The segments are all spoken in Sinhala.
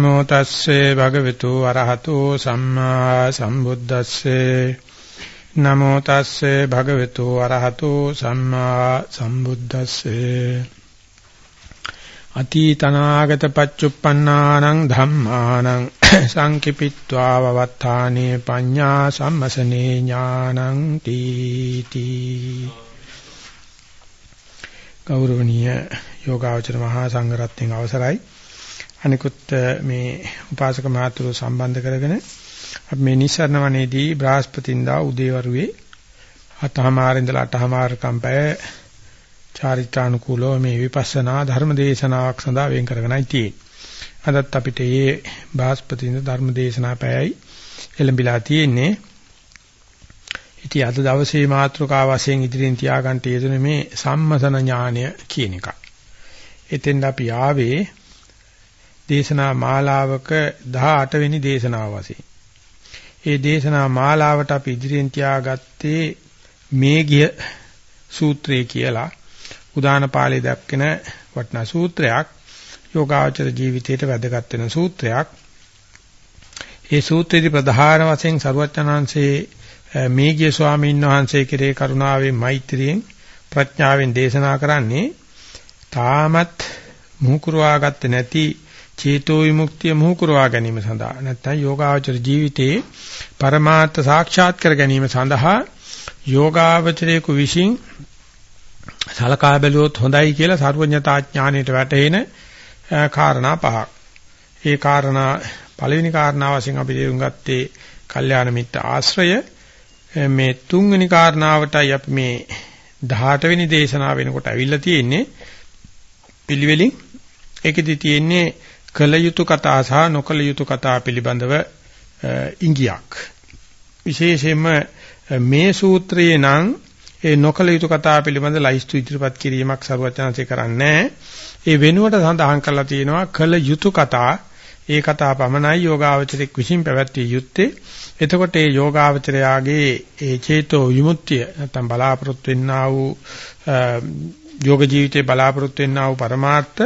නමෝ තස්සේ භගවතු අරහතෝ සම්මා සම්බුද්දස්සේ නමෝ තස්සේ භගවතු අරහතෝ සම්මා සම්බුද්දස්සේ අතීතනාගත පච්චුප්පන්නානං ධම්මානං සංකිපිත්වා වවත්තානේ පඤ්ඤා සම්මසනේ ඥානං තීති ගෞරවනීය යෝගාචර මහා සංඝරත්නයේ අවසරයි අනිකුත් මේ උපාසක මහතුරු සම්බන්ධ කරගෙන අපි මේ නිස්සරණ වනේදී බ්‍රහස්පතින්දා උදේවරුේ අතහමාර ඉඳලා අටහමාර කම්පය චාරිත්‍රානුකූලව මේ විපස්සනා ධර්ම දේශනාවක් සඳහා වෙන් කරගෙනයි තියෙන්නේ. අදත් අපිට මේ බ්‍රහස්පතින්ද ධර්ම දේශනා පැයයි එළඹිලා තියෙන්නේ. ඉතින් අද දවසේ මාතෘකාව වශයෙන් ඉදිරියෙන් තියාගන්න යෙදුනේ මේ සම්මසන ඥානය කියන එක. එතෙන් අපි ආවේ දේශනා මාලාවක 18 වෙනි දේශනාව වශයෙන්. ඒ දේශනා මාලාවට අපි ඉදිරියෙන් තියාගත්තේ මේගිය සූත්‍රය කියලා උදාන පාළේ දක්වන වටිනා සූත්‍රයක් යෝගාචර ජීවිතයට වැදගත් වෙන සූත්‍රයක්. ඒ සූත්‍රයේදී ප්‍රධාන වශයෙන් සරුවචනාංශයේ මේගිය ස්වාමීන් වහන්සේ කෙරේ කරුණාවෙන් මෛත්‍රියෙන් ප්‍රඥාවෙන් දේශනා කරන්නේ තාමත් මුහුකුරවාගත්තේ නැති චේතෝ විමුක්තිය මුහු කරවා ගැනීම සඳහා නැත්නම් යෝගාවචර ජීවිතයේ පරමාර්ථ සාක්ෂාත් කර ගැනීම සඳහා යෝගාවචරයේ විසින් සලකා බැලුවොත් හොඳයි කියලා සර්වඥතා ඥාණයට වැටෙන කාරණා පහක්. ඒ කාරණා පළවෙනි කාරණා වශයෙන් අපි තේරුම් ගත්තේ කල්යාණ මිත්‍ර ආශ්‍රය මේ තුන්වෙනි කාරණාවටයි අපි මේ 18 වෙනි දේශනාව වෙනකොට අවිල්ල තියෙන්නේ පිළිවෙලින් ඒකෙදි තියෙන්නේ කල යුතු කතා සහ නොකල යුතු කතා පිළිබඳව ඉඟියක්. විශේෂයෙන්ම මේ සූත්‍රයේ නම් ඒ නොකල යුතු කතා පිළිබඳ ලයිස්තු ඉදිරිපත් කිරීමක් සරුවචනanse කරන්නේ ඒ වෙනුවට සඳහන් කරලා තියෙනවා කල යුතු කතා ඒ කතා පමණයි යෝගාවචරයක් විසින් පැවැත්විය යුත්තේ. එතකොට ඒ යෝගාවචරයාගේ ඒ චේතෝ විමුක්තිය නැත්නම් බලාපොරොත්තු වෙන්නා වූ යෝග ජීවිතේ බලාපොරොත්තු වෙන්නා වූ පරමාර්ථ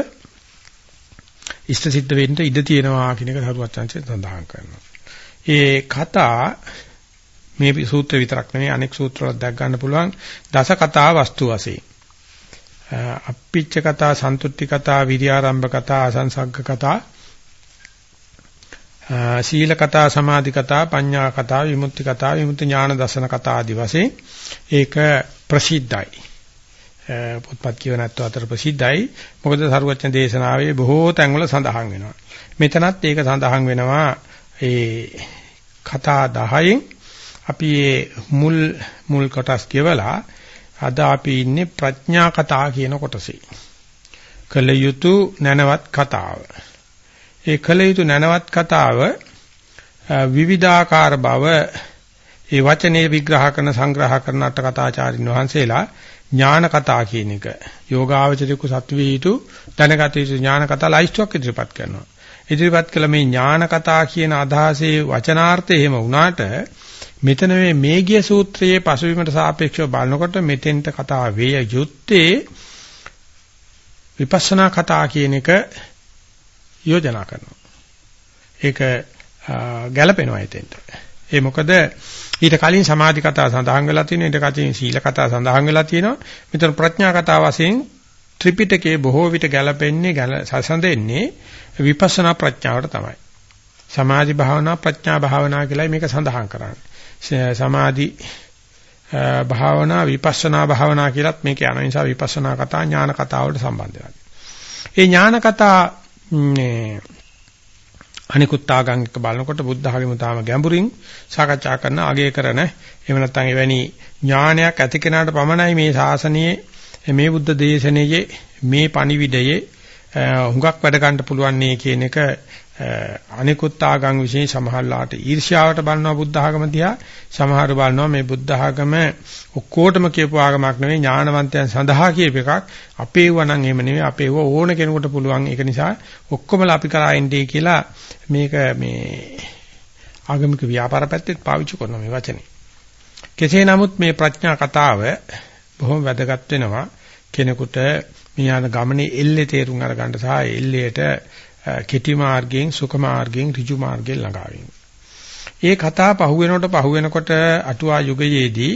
ඉෂ්ට සිද්ධ වෙන්න ඉඩ තියෙනවා කියන එක සරුවත් chance සඳහන් කරනවා. ඒ කතා මේ සූත්‍ර විතරක් නෙවෙයි අනෙක් සූත්‍රවල දැක් ගන්න පුළුවන් දස කතා වස්තු වශයෙන්. අප්පිච්ච කතා, සන්තුට්ටි කතා, විරියාරම්භ කතා, අසංසග්ග කතා, සීල කතා, සමාධි කතා, පඤ්ඤා කතා, විමුක්ති කතා, විමුක්ති ඥාන දර්ශන කතා ආදී වශයෙන් ඒක ප්‍රසිද්ධයි. පොත්පත් කියවනත් අතර ප්‍රසිද්ධයි. මොකද සරුවචන දේශනාවේ බොහෝ තැන්වල සඳහන් වෙනවා. මෙතනත් ඒක සඳහන් වෙනවා ඒ කතා 10න් අපි මුල් මුල් කොටස් කියවලා අද අපි ඉන්නේ ප්‍රඥා කතා කියන කොටසේ. කල යුතු නැනවත් කතාව. ඒ කල යුතු නැනවත් කතාව විවිධාකාර බව ඒ වචනේ විග්‍රහ කරන සංග්‍රහ කරන අට කතාචාරින් වහන්සේලා ඥාන කතා කියන එක යෝගාවචරිකු සත්වී යුතු දැනගත යුතු ඥාන කතා ලයිස්ට්ුවක් ඉදිරිපත් කරනවා. ඉදිරිපත් කළ මේ ඥාන කතා කියන අදහසේ වචනාර්ථය එහෙම වුණාට මෙතන මේ මේගිය සූත්‍රයේ පසුබිමට සාපේක්ෂව බලනකොට මෙතෙන්ට කතා වේය යුත්තේ විපස්සනා කතා කියන එක යෝජනා කරනවා. ඒක ගැළපෙනවා එතෙන්ට. ඒ මොකද ඊට කලින් සමාධි කතා සඳහන් වෙලා තියෙනවා ඊට කලින් සීල කතා සඳහන් වෙලා තියෙනවා. මෙතන ප්‍රඥා කතා වශයෙන් ත්‍රිපිටකයේ බොහෝ විට ගැලපෙන්නේ සසඳෙන්නේ විපස්සනා ප්‍රඥාවට තමයි. සමාධි භාවනා ප්‍රඥා භාවනා කියලායි මේක සඳහන් කරන්නේ. සමාධි භාවනා විපස්සනා භාවනා කියලත් මේක යන නිසා විපස්සනා කතා ඥාන කතා වලට සම්බන්ධ වෙනවා. ඒ ඥාන කතා අනිකුත් ආගම් එක්ක බලනකොට බුද්ධ ආගම තාම ගැඹුරින් සාකච්ඡා කරන අගය කරන එහෙම නැත්නම් එවැනි ඥානයක් ඇති කෙනාට පමණයි මේ ශාසනයේ මේ බුද්ධ දේශනාවේ මේ පණිවිඩයේ හුඟක් වැඩ ගන්න පුළුවන් නේ කියන එක අනිකුත් ආගම් විශේෂ සමහරලාට ඊර්ෂ්‍යාවට බලනවා බුද්ධ ආගම දිහා. සමහර බලනවා මේ බුද්ධ ආගම ඔක්කොටම කියපු ආගමක් නෙවෙයි ඥානවන්තයන් සඳහා කියප එකක්. අපේ වණන් එහෙම නෙවෙයි අපේ ඕන කෙනෙකුට පුළුවන්. ඒක නිසා ඔක්කොමලා අපි කරා එන්නේ කියලා මේක මේ ආගමික ව්‍යාපාර පැත්තෙත් පාවිච්චි කරන මේ වචනේ. කෙසේ නමුත් මේ ප්‍රඥා කතාව බොහොම වැදගත් වෙනවා. කෙනෙකුට මියාන ගමනේ එල්ලේ තේරුම් අරගන්න සහ එල්ලේට කෙටි මාර්ගයෙන් සුඛ මාර්ගයෙන් ඍජු මාර්ගයෙන් ළඟා ඒ කතා පහුවෙනකොට පහුවෙනකොට අටුවා යුගයේදී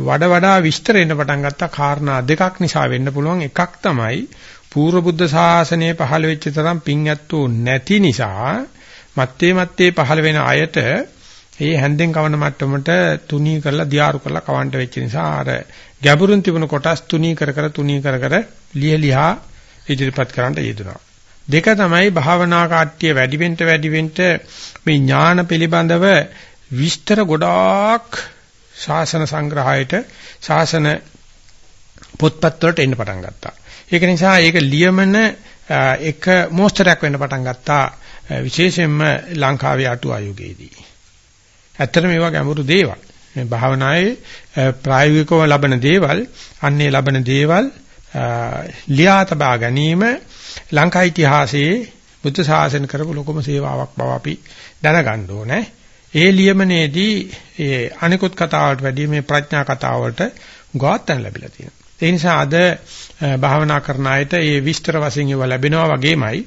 වඩ වඩා විස්තර එන්න පටන් ගත්තා. කාරණා දෙකක් නිසා වෙන්න පුළුවන්. එකක් තමයි පූර්ව බුද්ධ ශාසනය පහළ වෙච්ච තරම් පිං ඇත්තෝ නැති නිසා මත්තේ මත්තේ පහළ වෙන අයට ඒ හැන්දෙන් කවන මට්ටමට තුනී කරලා දියාරු කරලා කවන්ට වෙච්ච නිසා අර ගැඹුරුන් තිබුණු කොටස් තුනී කර කර තුනී කර කර ලියලියා ඉදිරිපත් කරන්න යෙදුනා. දෙක තමයි භාවනා කාට්‍ය වැඩි වෙන්න වැඩි වෙන්න මේ ඥාන පිළිබඳව විස්තර ගොඩාක් ශාසන සංග්‍රහයට ශාසන පොත්පත් වලට එන්න පටන් ගත්තා. ඒක නිසා ඒක ලියමන එක මොස්තරයක් වෙන්න පටන් ගත්තා විශේෂයෙන්ම ලංකාවේ අටුවා යුගයේදී. ඇත්තටම මේවා ගැඹුරු දේවල්. මේ භාවනායේ ප්‍රායෝගිකව ලබන දේවල්, අන්නේ ලබන දේවල් ලියා තබා ගැනීම ලංකා ඉතිහාසයේ බුද්ධ ශාසන කරපු ලොකම සේවාවක් බව අපි දැනගන්න ඕනේ. ඒ ලියමනේදී ඒ අනිකුත් කතාවට වැඩිය මේ ප්‍රඥා කතාවට ගාතන් ලැබිලා තියෙනවා. ඒ නිසා අද භාවනා කරන අයට මේ විස්තර වශයෙන් ඒවා ලැබෙනවා වගේමයි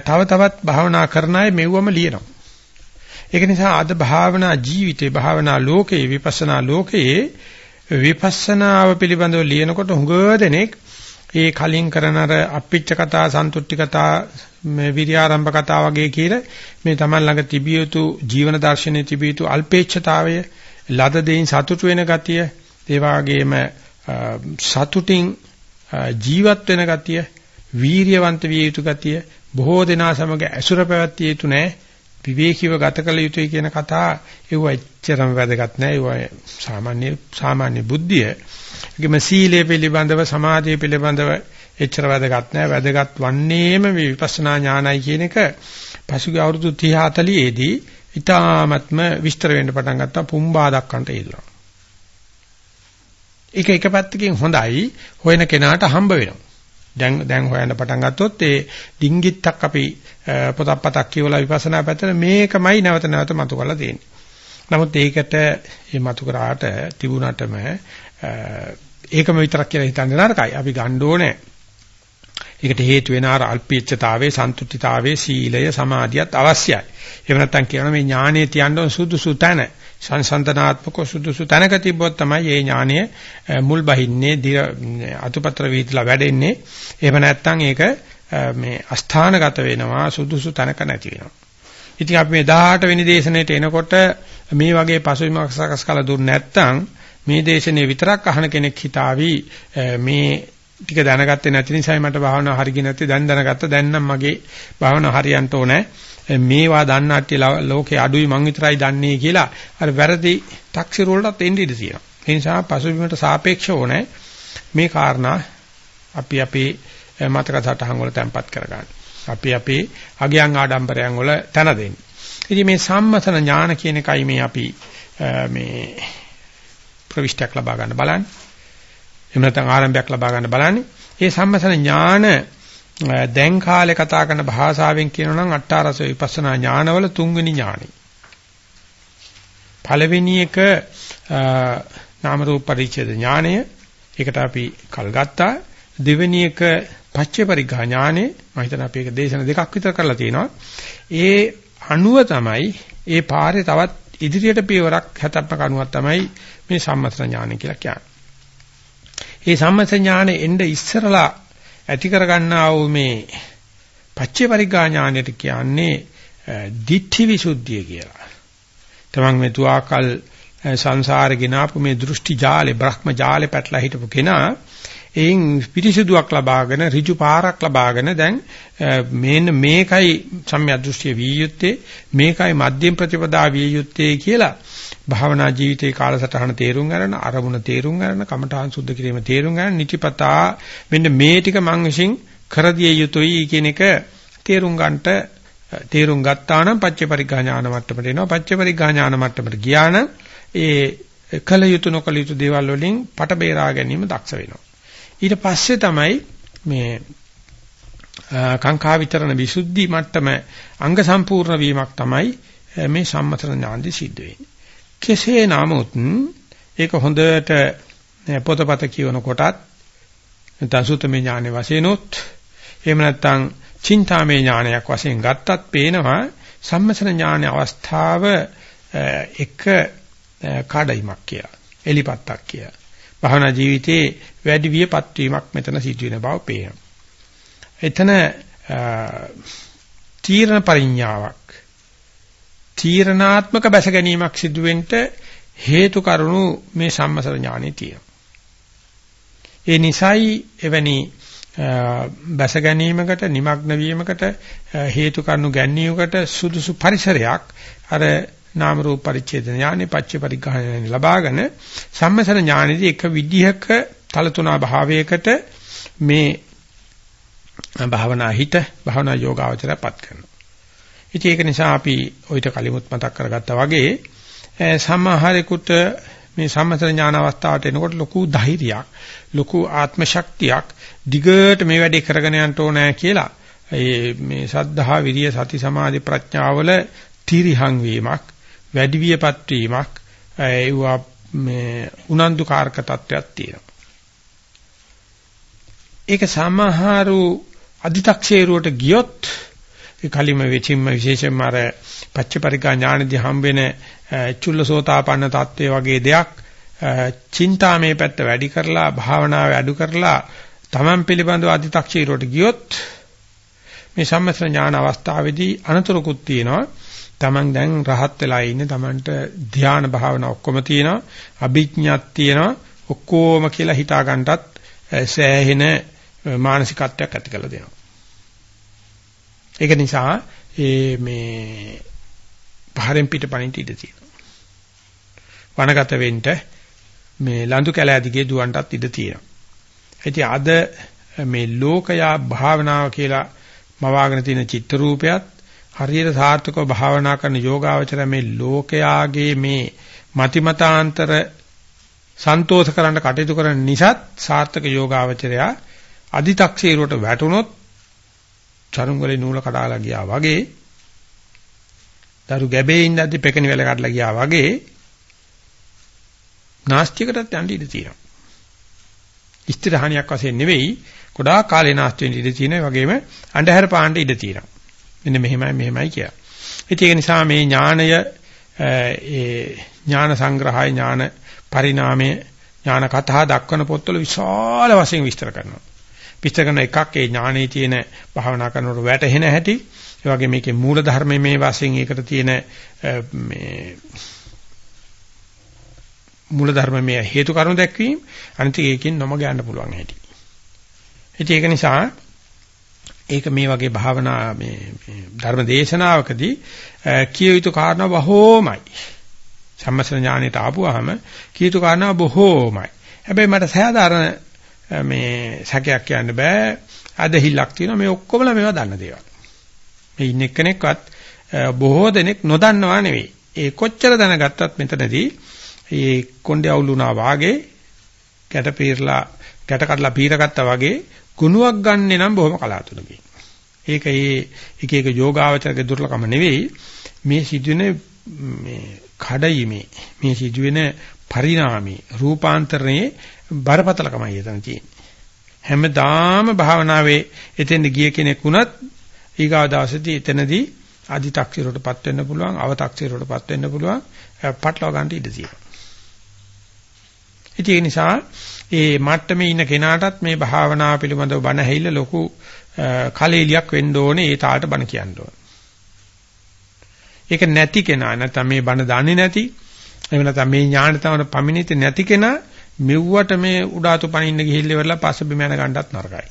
තව තවත් භාවනා කරන අය මෙව්වම ලියනවා. ඒක නිසා අද භාවනා ජීවිතේ භාවනා ලෝකේ විපස්සනා ලෝකයේ විපස්සනාව පිළිබඳව ලියනකොට හුඟ දෙනෙක් ඒ කලින් කරන අර අප්පිච්ච කතා සන්තුට්ටි කතා මේ විරියාරම්භ කතා වගේ කියලා මේ Taman ළඟ තිබිය යුතු ජීවන දර්ශනයේ තිබිය යුතු අල්පේච්ඡතාවය ලද දෙයින් සතුටු වෙන ගතිය ඒ වගේම සතුටින් ජීවත් වෙන ගතිය වීරියවන්ත විය යුතු ගතිය බොහෝ දෙනා සමග ඇසුර පැවැත්විය යුතු නැහැ විවේකීව ගත කළ යුතුයි කියන කතා ඒව එච්චරම වැදගත් නෑ ඒව සාමාන්‍ය සාමාන්‍ය බුද්ධිය. ඒකම සීලය පිළිබඳව සමාධිය පිළිබඳව එච්චර වැදගත් නෑ වැදගත් වන්නේම මේ විපස්සනා ඥානයි කියන එක පසුගිය අවුරුදු 30 40 දී ඊ타ත්ම විස්තර වෙන්න පටන් ගත්තා පුම්බා දක්වන්නට යෙදුණා. ඒක එක පැත්තකින් හොඳයි හොයන කෙනාට හම්බ වෙනවා. දැන් දැන් හොයන්න පටන් ගත්තොත් ඒ ඩිංගිත්තක් අපි පොතක් පතක් කියවලා විපස්සනා පැත්තට මේකමයි නැවත නැවත මතු කරලා තියෙන්නේ. නමුත් ඒකට මේ මතු කරාට තිබුණාටම ඒකම විතරක් කියලා හිතන්නේ නරකයි. අපි ගන්න ඕනේ. ඒකට හේතු වෙන අර අල්පීච්ඡතාවේ, සන්තුෂ්ඨිතාවේ, සීලය, සමාධියත් අවශ්‍යයි. එහෙම නැත්නම් කියනවා මේ ඥානෙ තියන්න සුදුසු තැන. සංසන්දනාත්මක සුදුසු තැනක තිබ්බොත් තමයි මේ ඥානය මුල් බහින්නේ අතුපතර වීතිලා වැඩෙන්නේ. එහෙම නැත්නම් ඒක මේ අස්ථානගත වෙනවා සුදුසු තැනක නැති වෙනවා. ඉතින් අපි මේ 18 වෙනි දේශනෙට එනකොට මේ වගේ පසුබිමක් සකස් කළ දුන්නේ නැත්නම් මේ දේශනේ විතරක් අහන කෙනෙක් හිතාවි මේ ටික දැනගත්තේ නැති නිසායි මට භාවනාව හරියන්නේ නැත්තේ දැන් දැනගත්තා දැන් නම් මගේ භාවනාව හරියන්න ඕනේ මේවා දන්න අට්ටිය ලෝකේ අඩුයි මං විතරයි දන්නේ කියලා අර වැරදි 탁සිර වලටත් එන්න ඉඩ තියෙනවා. ඒ නිසා පසුබිමට සාපේක්ෂව ඕනේ මේ කාරණා අපි අපේ මතක සටහන් වල තැම්පත් කරගන්න. අපි අපේ අගයන් ආඩම්බරයන් වල තන දෙන්න. ඉතින් මේ සම්මතන ඥාන කියන එකයි මේ අපි මේ ප්‍රවිෂ්ටයක් ලබා ගන්න බලන්නේ. එහෙම නැත්නම් ආරම්භයක් ලබා ගන්න බලන්නේ. මේ සම්මතන ඥාන දැන් කාලේ කතා කරන භාෂාවෙන් කියනවා නම් අට්ඨාරස විපස්සනා ඥානවල තුන්වෙනි ඥානෙ. පළවෙනි එක නාම රූප පරිච්ඡේද ඥානය. ඒකට අපි කල් ගත්තා. දෙවෙනි එක පච්චේ පරිග්ඝා ඥානෙ. මම හිතන අපි ඒක දේශන දෙකක් විතර කරලා තියෙනවා. ඒ අණුව තමයි ඒ පාරේ තවත් ඉදිරියට පියවරක් හතප්ප කණුවක් තමයි මේ සම්මත ඥානය කියලා කියන්නේ. මේ සම්මත ඥානෙ එnde ඉස්සරලා ඇති කරගන්නා වූ මේ පච්චේ පරිග්ගා ඥානයට කියන්නේ දිඨි විසුද්ධිය කියලා. තමන් මේ තුආකල් සංසාරේ ගినాපු මේ දෘෂ්ටි ජාලේ බ්‍රහ්ම ජාලේ පැටලා හිටපු කෙනා එයින් පිරිසිදුවක් ලබාගෙන ඍජු පාරක් ලබාගෙන දැන් මේන මේකයි සම්‍යක් දෘෂ්ටිය විය යුත්තේ මේකයි මධ්‍යම ප්‍රතිපදා විය යුත්තේ කියලා භාවනා ජීවිතේ කාලසටහන තේරුම් ගන්න අරමුණ තේරුම් ගන්න කමඨාන් සුද්ධ කිරීම තේරුම් ගන්න නිතිපතා මෙන්න මේ ටික මං විසින් කර දිය යුතුයි කියන එක තේරුම් ගන්නට තේරුම් ගත්තා නම් පච්ච පරිග්ගා ඥාන මට්ටමට එනවා. පච්ච පරිග්ගා ඥාන මට්ටමට ගියා නම් ඒ කල යුතු නොකල යුතු දේවල් වලින් පට බේරා ගැනීම දක්ෂ වෙනවා. ඊට පස්සේ තමයි මේ කාංකා විතරණ විසුද්ධි මට්ටම අංග සම්පූර්ණ වීමක් තමයි මේ සම්මතන ඥානදි සිද්ධ වෙන්නේ. කෙසේ නමුත් ඒක හොඳට පොතපත කියවන කොටත් නැත්නම් සුතමේ ඥානෙ වශයෙන්ොත් එහෙම නැත්නම් චින්තාමේ ඥානයක් වශයෙන් ගත්තත් පේනවා සම්මසන ඥාන අවස්ථාව එක කාඩයිමක් කියලා. එලිපත්තක් කියලා. භවනා ජීවිතේ වැඩි වියපත් වීමක් මෙතන සිදුවෙන බව පේනවා. එතන තීරණ පරිඥාවක් තීරණාත්මක බැස ගැනීමක් සිදුවෙන්න හේතු කරුණු මේ සම්මසර ඥානෙ තියෙනවා. ඒ නිසයි එවැනි බැස ගැනීමකට নিমග්න වීමකට හේතු කරුණු ගැනීමකට සුදුසු පරිසරයක් අර නාම රූප පරිච්ඡේද ඥානෙ පච්ච පරිග්‍රහණය ලබාගෙන සම්මසර ඥානෙදී එක විදිහක තලතුණා භාවයකට මේ භාවනා හිත භාවනා යෝගාවචරයපත් කරනවා. ඉතින් ඒක නිසා අපි ඔయిత කලිමුත් මතක් කරගත්තා වගේ සමහරෙකුට මේ සම්මත ඥාන අවස්ථාවට එනකොට ලොකු ධෛර්යයක් ලොකු ආත්ම ශක්තියක් දිගට මේ වැඩේ කරගෙන යන්න ඕනෑ කියලා ඒ මේ සද්ධා විරිය සති සමාධි ප්‍රඥාවල තිරිහං වීමක් වැඩිවියපත් වීමක් ඒවා මේ උනන්දුකාරක තත්වයක් තියෙනවා. ඒක සමහරු අදි탁සේරුවට ගියොත් කලිම වෙචින්ම විශේෂයෙන්ම අර පච්චපරිකා ඥානදී හම්බෙන චුල්ලසෝතාපන්න தත්ත්වයේ වගේ දෙයක් චින්තාමේ පැත්ත වැඩි කරලා භාවනාව අඩු කරලා තමන් පිළිබඳව අධි탁ෂීරයට ගියොත් මේ සම්මත ඥාන අවස්ථාවේදී අනතුරුකුත් තියෙනවා. තමන් දැන් රහත් වෙලා ඉන්නේ තමන්ට ධ්‍යාන භාවනා ඔක්කොම තියෙනවා අභිඥාත් තියෙනවා ඔක්කොම කියලා හිතා ගන්නටත් සෑහෙන මානසිකත්වයක් ඇති කරලා දෙනවා. ඒක නිසා ඒ මේ පහරෙන් පිට පණිට ඉඩ තියෙනවා. වනගත වෙන්න මේ ලඳු කැලෑදිගේ දුවන්ටත් ඉඩ තියෙනවා. ඉතින් අද මේ ලෝකයා භාවනාව කියලා මවාගෙන තියෙන චිත්‍ර රූපයත් හරියට සාර්ථකව භාවනා කරන යෝගාවචර මේ ලෝකයාගේ මේ මතිමතාන්තර සන්තෝෂ කරන්න කටයුතු කරන නිසාත් සාර්ථක යෝගාවචරයා අදි탁සීරුවට වැටුනොත් චරුංගලේ නූල කඩාලා ගියා වගේ දරු ගැබේ ඉඳද්දි පෙකණි වැල කඩලා ගියා වගේ නාස්තිකටත් යන්න ඉඩ තියෙනවා. ඉස්තර හානියක් වශයෙන් නෙවෙයි ගොඩාක් කාලේ නාස්ති වෙන්න ඉඩ තියෙනවා. ඒ වගේම අන්ධහැර පාන්න ඉඩ තියෙනවා. මෙන්න මෙහෙමයි මෙහෙමයි කියලා. ඉතින් ඒක නිසා මේ ඥාණය ඒ ඥාන සංග්‍රහය ඥාන පරිණාමයේ ඥාන කතා දක්වන පොත්වල විශාල වශයෙන් විස්තර කරනවා. විස්තර කරන එකක් ඒ ඥානයේ තියෙන භාවනා කරනකොට වැටහෙන හැටි ඒ වගේ මේකේ මූල ධර්මයේ මේ වශයෙන් ඒකට තියෙන මේ මූල ධර්මයේ හේතු කාරණා දැක්වීම අනිත් ඒකෙන් නොම ගන්න පුළුවන් හැටි. ඉතින් ඒක නිසා ඒක මේ වගේ භාවනා මේ ධර්ම දේශනාවකදී කිය යුතු කාරණා බොහෝමයි. සම්මස්න ඥානෙට ආපුවාම කිය යුතු කාරණා බොහෝමයි. හැබැයි මට සාධාරණ මේ සැකයක් කියන්න බෑ. අදහිල්ලක් තියෙනවා මේ ඔක්කොමලා මේවා දන්න දේවල්. මේ ඉන්න එක්කෙනෙක්වත් බොහෝ දෙනෙක් නොදන්නවා නෙවෙයි. ඒ කොච්චර දැනගත්තත් මෙතනදී ඒ කොණ්ඩේ අවුලුණා වාගේ ගැට පීරලා ගැට කඩලා පීරගත්තා වගේ ගුණයක් ගන්නෙ නම් බොහොම කලාතුරකින්. ඒක ඒ එක එක යෝගාවචරගේ දුර්ලභම නෙවෙයි මේ සිදුවෙන මේ කඩයිමේ මේ සිදුවෙන පරිණාමී රූපාන්තරණයේ බරපතලකමයි එතන තියෙන්නේ. හැමදාම භාවනාවේ එතෙන්ද ගිය කෙනෙක් වුණත් ඊගාව දවසේදී එතනදී අදි탁සිරයටපත් වෙන්න පුළුවන්, අව탁සිරයටපත් වෙන්න පුළුවන්, පටලවා ගන්න ඉඩ තියෙනවා. ඒ නිසා ඒ මට්ටමේ ඉන්න කෙනාටත් මේ භාවනාව පිළිබඳව බණ ඇහිලා ලොකු කලෙලියක් වෙන්න ඕනේ ඒ තාලට බණ කියන්න ඕනේ. ඒක නැති කෙනා නැත්නම් මේ බණ දන්නේ නැති එහෙම නැත්නම් මේ ඥාන තමයි පමිනිත නැති කෙනා මෙව්වට මේ උඩාතු පනින්න ගිහිල්ලා ඉවරලා පස්ස බිම යන ගන්නත් නරකයි.